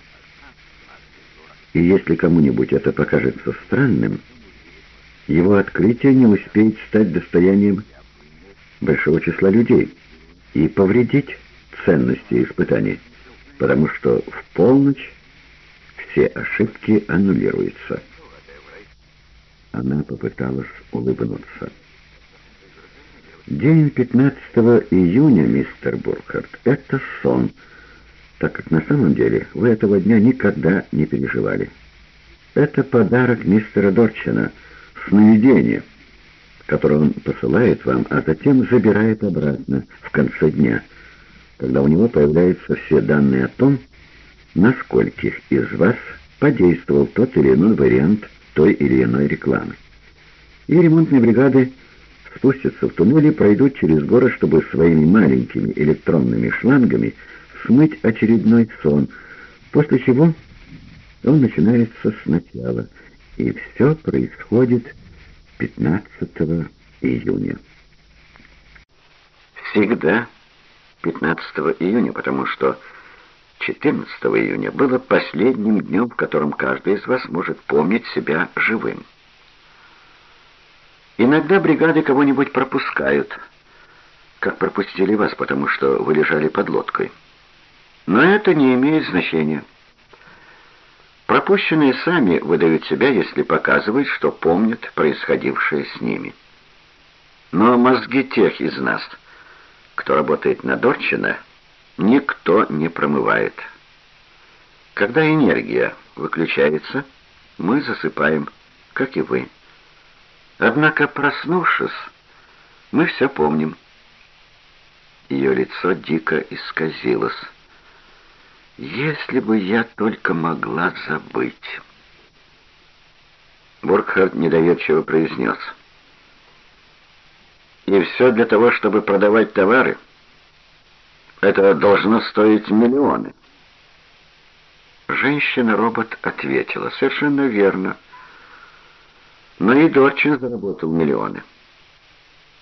И если кому-нибудь это покажется странным, его открытие не успеет стать достоянием большого числа людей и повредить ценности испытаний, потому что в полночь все ошибки аннулируются. Она попыталась улыбнуться. День 15 июня, мистер Буркhardt, это сон, так как на самом деле вы этого дня никогда не переживали. Это подарок мистера Дорчина, сновидение, которое он посылает вам, а затем забирает обратно в конце дня, когда у него появляются все данные о том, на скольких из вас подействовал тот или иной вариант той или иной рекламы. И ремонтные бригады спустятся в туннели и пройдут через горы, чтобы своими маленькими электронными шлангами смыть очередной сон, после чего он начинается сначала, и все происходит 15 июня. Всегда 15 июня, потому что 14 июня было последним днем, в котором каждый из вас может помнить себя живым. Иногда бригады кого-нибудь пропускают, как пропустили вас, потому что вы лежали под лодкой. Но это не имеет значения. Пропущенные сами выдают себя, если показывают, что помнят происходившее с ними. Но мозги тех из нас, кто работает на Дорчина, никто не промывает. Когда энергия выключается, мы засыпаем, как и вы. Однако, проснувшись, мы все помним. Ее лицо дико исказилось. «Если бы я только могла забыть!» Буркхард недоверчиво произнес. «И все для того, чтобы продавать товары?» Это должно стоить миллионы. Женщина-робот ответила, совершенно верно. Но и Дорчин заработал миллионы.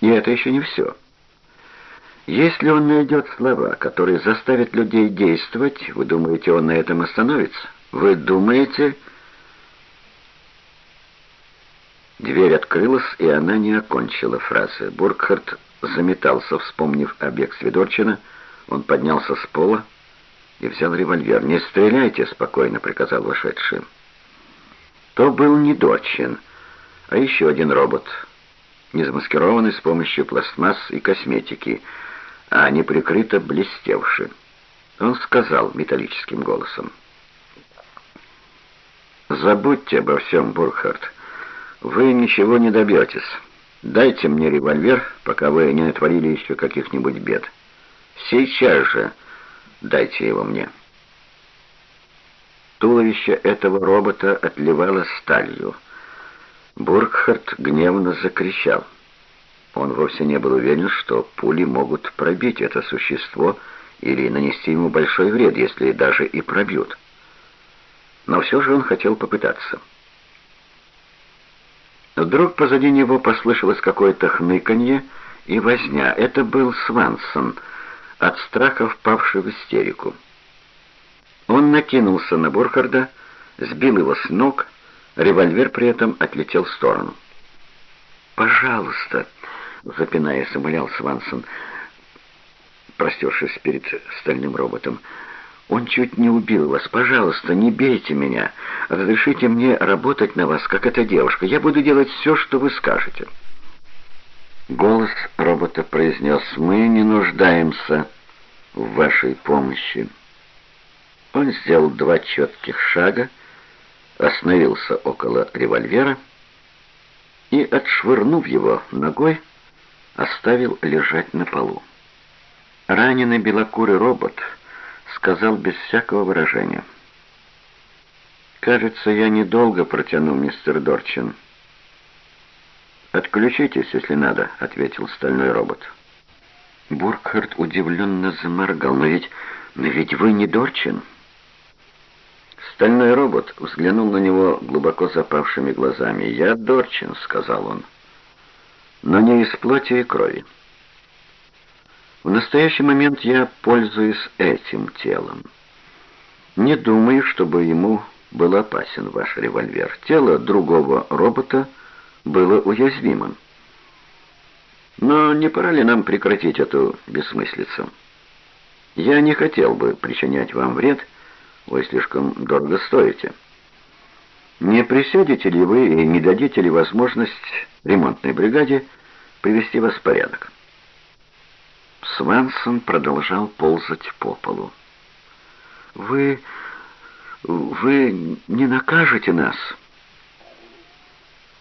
И это еще не все. Если он найдет слова, которые заставят людей действовать, вы думаете, он на этом остановится? Вы думаете... Дверь открылась, и она не окончила фразы. Буркхарт заметался, вспомнив о бегстве Дорчина, он поднялся с пола и взял револьвер. «Не стреляйте!» — спокойно приказал вошедший. То был не Дочин, а еще один робот, не замаскированный с помощью пластмасс и косметики, а неприкрыто блестевший. Он сказал металлическим голосом. «Забудьте обо всем, Бурхард. Вы ничего не добьетесь. Дайте мне револьвер, пока вы не натворили еще каких-нибудь бед». Сейчас же дайте его мне. Туловище этого робота отливало сталью. Бургхард гневно закричал. Он вовсе не был уверен, что пули могут пробить это существо или нанести ему большой вред, если даже и пробьют. Но все же он хотел попытаться. Вдруг позади него послышалось какое-то хныканье и возня. Это был Свансон — от страха впавший в истерику. Он накинулся на Бурхарда, сбил его с ног, револьвер при этом отлетел в сторону. «Пожалуйста», — запинаясь, умолял Свансон, простершись перед стальным роботом. «Он чуть не убил вас. Пожалуйста, не бейте меня. Разрешите мне работать на вас, как эта девушка. Я буду делать все, что вы скажете». Голос робота произнес «Мы не нуждаемся в вашей помощи». Он сделал два четких шага, остановился около револьвера и, отшвырнув его ногой, оставил лежать на полу. Раненый белокурый робот сказал без всякого выражения. «Кажется, я недолго протяну, мистер Дорчин». «Отключитесь, если надо», — ответил стальной робот. Буркхард удивленно заморгал. «Но ведь, но ведь вы не Дорчин». Стальной робот взглянул на него глубоко запавшими глазами. «Я Дорчин», — сказал он, — «но не из плоти и крови. В настоящий момент я пользуюсь этим телом. Не думаю, чтобы ему был опасен ваш револьвер. Тело другого робота было уязвимым. Но не пора ли нам прекратить эту бессмыслицу? Я не хотел бы причинять вам вред, — вы слишком дорого стоите. Не присядете ли вы и не дадите ли возможность ремонтной бригаде привести вас в порядок? Свенсон продолжал ползать по полу. «Вы... вы не накажете нас?»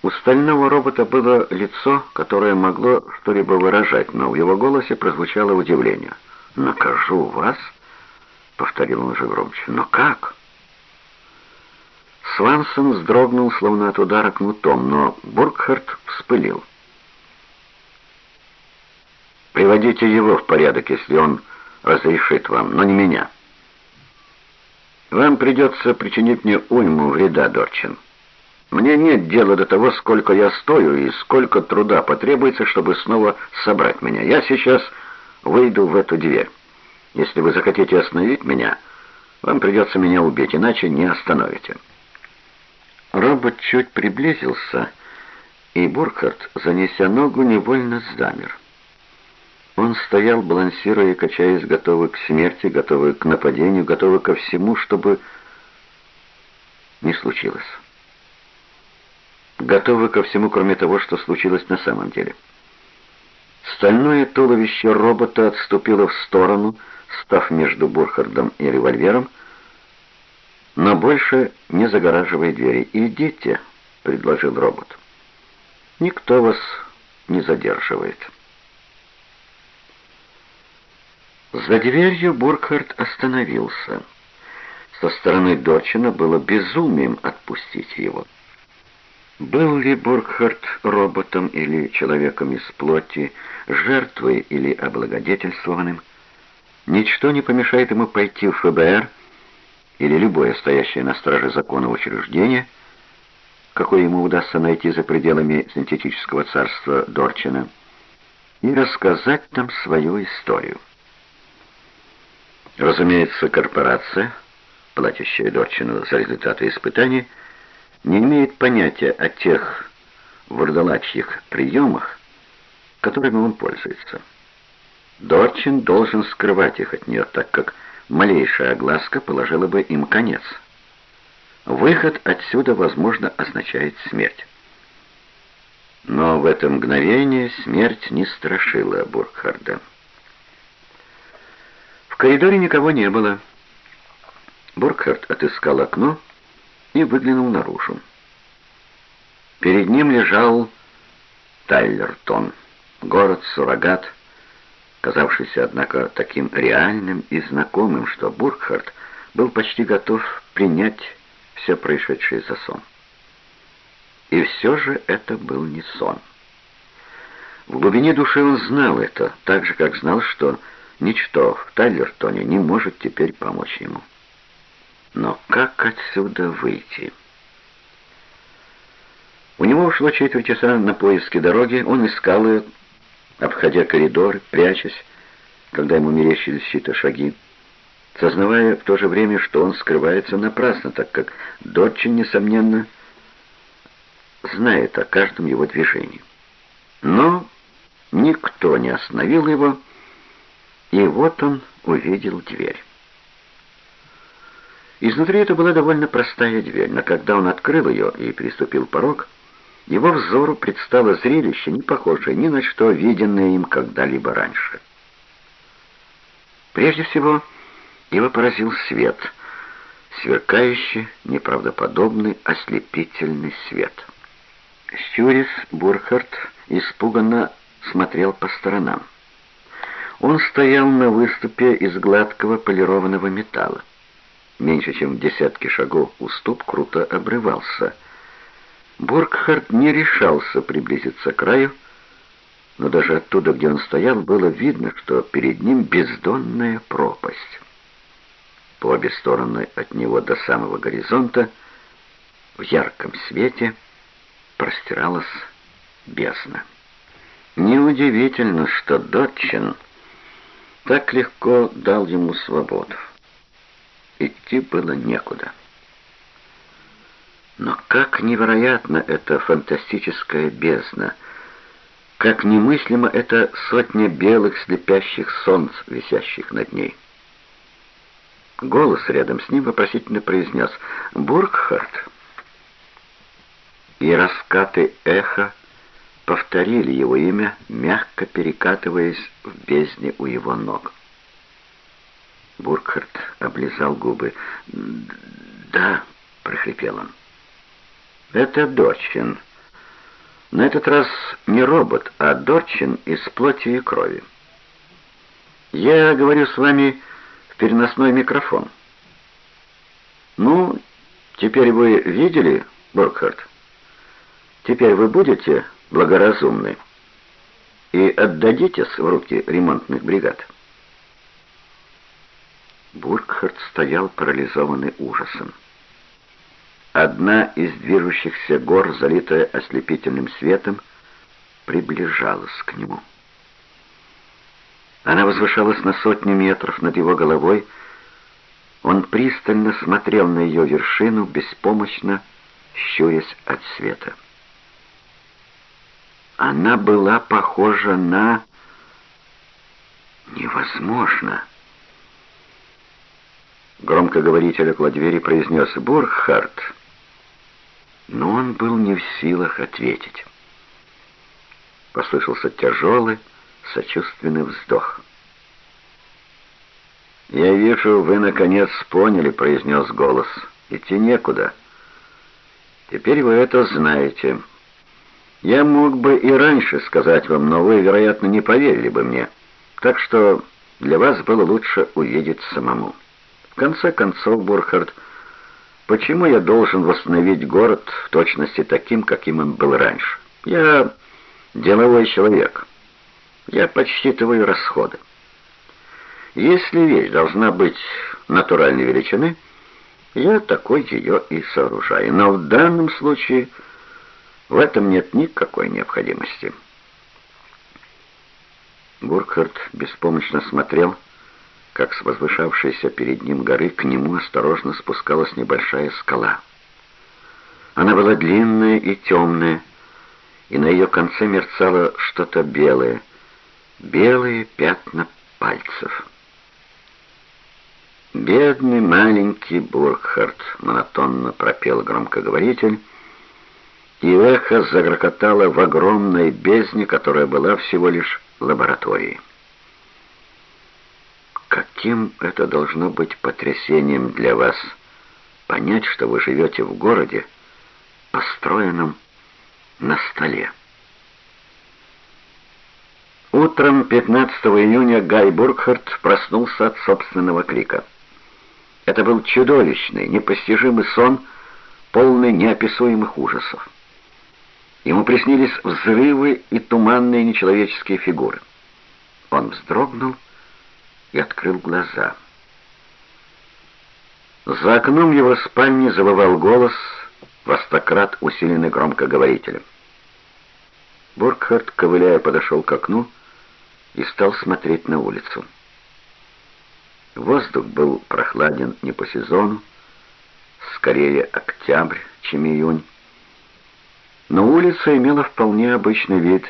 У стального робота было лицо, которое могло что-либо выражать, но в его голосе прозвучало удивление. «Накажу вас?» — повторил он уже громче. «Но как?» Свансон вздрогнул, словно от удара кнутом, но Бургхард вспылил. «Приводите его в порядок, если он разрешит вам, но не меня. Вам придется причинить мне уйму вреда, Дорчин. Мне нет дела до того, сколько я стою и сколько труда потребуется, чтобы снова собрать меня. Я сейчас выйду в эту дверь». Если вы захотите остановить меня, вам придется меня убить, иначе не остановите». Робот чуть приблизился, и Бурхард, занеся ногу, невольно замер. Он стоял, балансируя и качаясь, готовый к смерти, готовый к нападению, готовый ко всему, чтобы не случилось. Готовый ко всему, кроме того, что случилось на самом деле. Стальное туловище робота отступило в сторону, став между Бурхардом и револьвером, но больше не загораживая двери. «Идите», — предложил робот. «Никто вас не задерживает». За дверью Буркhardt остановился. Со стороны Дочина было безумием отпустить его. Был ли Буркхарт роботом или человеком из плоти, жертвой или облагодетельствованным? Ничто не помешает ему пойти в ФБР или любое стоящее на страже закона учреждение, какое ему удастся найти за пределами синтетического царства Дорчина, и рассказать там свою историю. Разумеется, корпорация, платящая Дорчину за результаты испытаний, не имеет понятия о тех вурдалачьих приемах, которыми он пользуется. Дорчин должен скрывать их от нее, так как малейшая огласка положила бы им конец. Выход отсюда, возможно, означает смерть. Но в это мгновение смерть не страшила Буркхарда. В коридоре никого не было. Буркхард отыскал окно и выглянул наружу. Перед ним лежал Тайлертон, город-суррогат, казавшийся, однако, таким реальным и знакомым, что Бургхард был почти готов принять все происшедшее за сон. И все же это был не сон. В глубине души он знал это, так же, как знал, что ничто в Тайлертоне не может теперь помочь ему. Но как отсюда выйти? У него ушло четверть часа на поиски дороги, он искал ее, обходя коридоры, прячась, когда ему мерещились чьи-то шаги, сознавая в то же время, что он скрывается напрасно, так как Додчин, несомненно, знает о каждом его движении. Но никто не остановил его, И вот он увидел дверь. Изнутри это была довольно простая дверь, но когда он открыл ее и приступил порог, его взору предстало зрелище, не похожее ни на что, виденное им когда-либо раньше. Прежде всего, его поразил свет, сверкающий, неправдоподобный, ослепительный свет. Щурис Бурхард испуганно смотрел по сторонам. Он стоял на выступе из гладкого полированного металла. Меньше чем в десятке шагов уступ круто обрывался. Бургхард не решался приблизиться к краю, но даже оттуда, где он стоял, было видно, что перед ним бездонная пропасть. По обе стороны от него до самого горизонта в ярком свете простиралась бездна. Неудивительно, что Дотчин так легко дал ему свободу. Идти было некуда. Но как невероятно эта фантастическая бездна, как немыслимо эта сотня белых слепящих солнц, висящих над ней. Голос рядом с ним вопросительно произнес «Бургхард». И раскаты эха повторили его имя, мягко перекатываясь в бездне у его ног. Буркхарт облизал губы. «Да», — прохрипел он. «Это Дорчин. На этот раз не робот, а Дорчин из плоти и крови. Я говорю с вами в переносной микрофон. Ну, теперь вы видели, Буркхарт? Теперь вы будете благоразумны и отдадитесь в руки ремонтных бригад?» Бургхард стоял парализованный ужасом. Одна из движущихся гор, залитая ослепительным светом, приближалась к нему. Она возвышалась на сотню метров над его головой. Он пристально смотрел на ее вершину, беспомощно щурясь от света. Она была похожа на... Невозможно. Громкоговоритель около двери произнес «Бурхард». Но он был не в силах ответить. Послышался тяжелый, сочувственный вздох. «Я вижу, вы наконец поняли», — произнес голос. «Идти некуда. Теперь вы это знаете. Я мог бы и раньше сказать вам, но вы, вероятно, не поверили бы мне. Так что для вас было лучше увидеть самому». В конце концов, Бурхард, почему я должен восстановить город в точности таким, каким он был раньше? Я деловой человек. Я подсчитываю расходы. Если вещь должна быть натуральной величины, я такой ее и сооружаю. Но в данном случае в этом нет никакой необходимости. Буркhardt беспомощно смотрел как с возвышавшейся перед ним горы к нему осторожно спускалась небольшая скала. Она была длинная и темная, и на ее конце мерцало что-то белое, белые пятна пальцев. «Бедный маленький Бургхард», — монотонно пропел громкоговоритель, и эхо загрохотало в огромной бездне, которая была всего лишь лабораторией. Каким это должно быть потрясением для вас, понять, что вы живете в городе, построенном на столе. Утром 15 июня Гай Бургхарт проснулся от собственного крика. Это был чудовищный, непостижимый сон, полный неописуемых ужасов. Ему приснились взрывы и туманные нечеловеческие фигуры. Он вздрогнул и открыл глаза. За окном его спальни завывал голос, востократ усиленный громкоговорителем. Бургхард, ковыляя, подошел к окну и стал смотреть на улицу. Воздух был прохладен не по сезону, скорее октябрь, чем июнь. Но улица имела вполне обычный вид,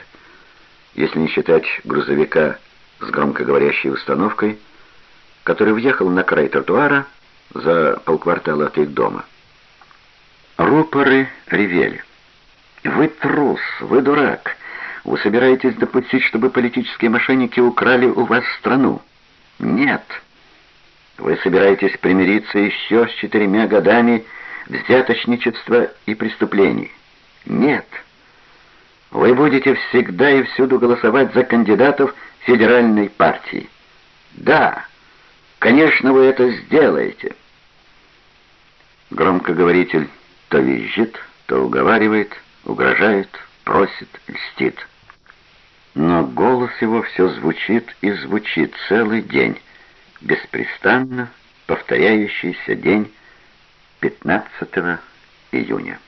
если не считать грузовика с громкоговорящей установкой, который въехал на край тротуара за полквартала от их дома. Рупоры ревели. «Вы трус, вы дурак. Вы собираетесь допустить, чтобы политические мошенники украли у вас страну? Нет. Вы собираетесь примириться еще с четырьмя годами взяточничества и преступлений? Нет. Вы будете всегда и всюду голосовать за кандидатов федеральной партии. Да, конечно, вы это сделаете. Громкоговоритель то визжит, то уговаривает, угрожает, просит, льстит. Но голос его все звучит и звучит целый день, беспрестанно повторяющийся день 15 июня.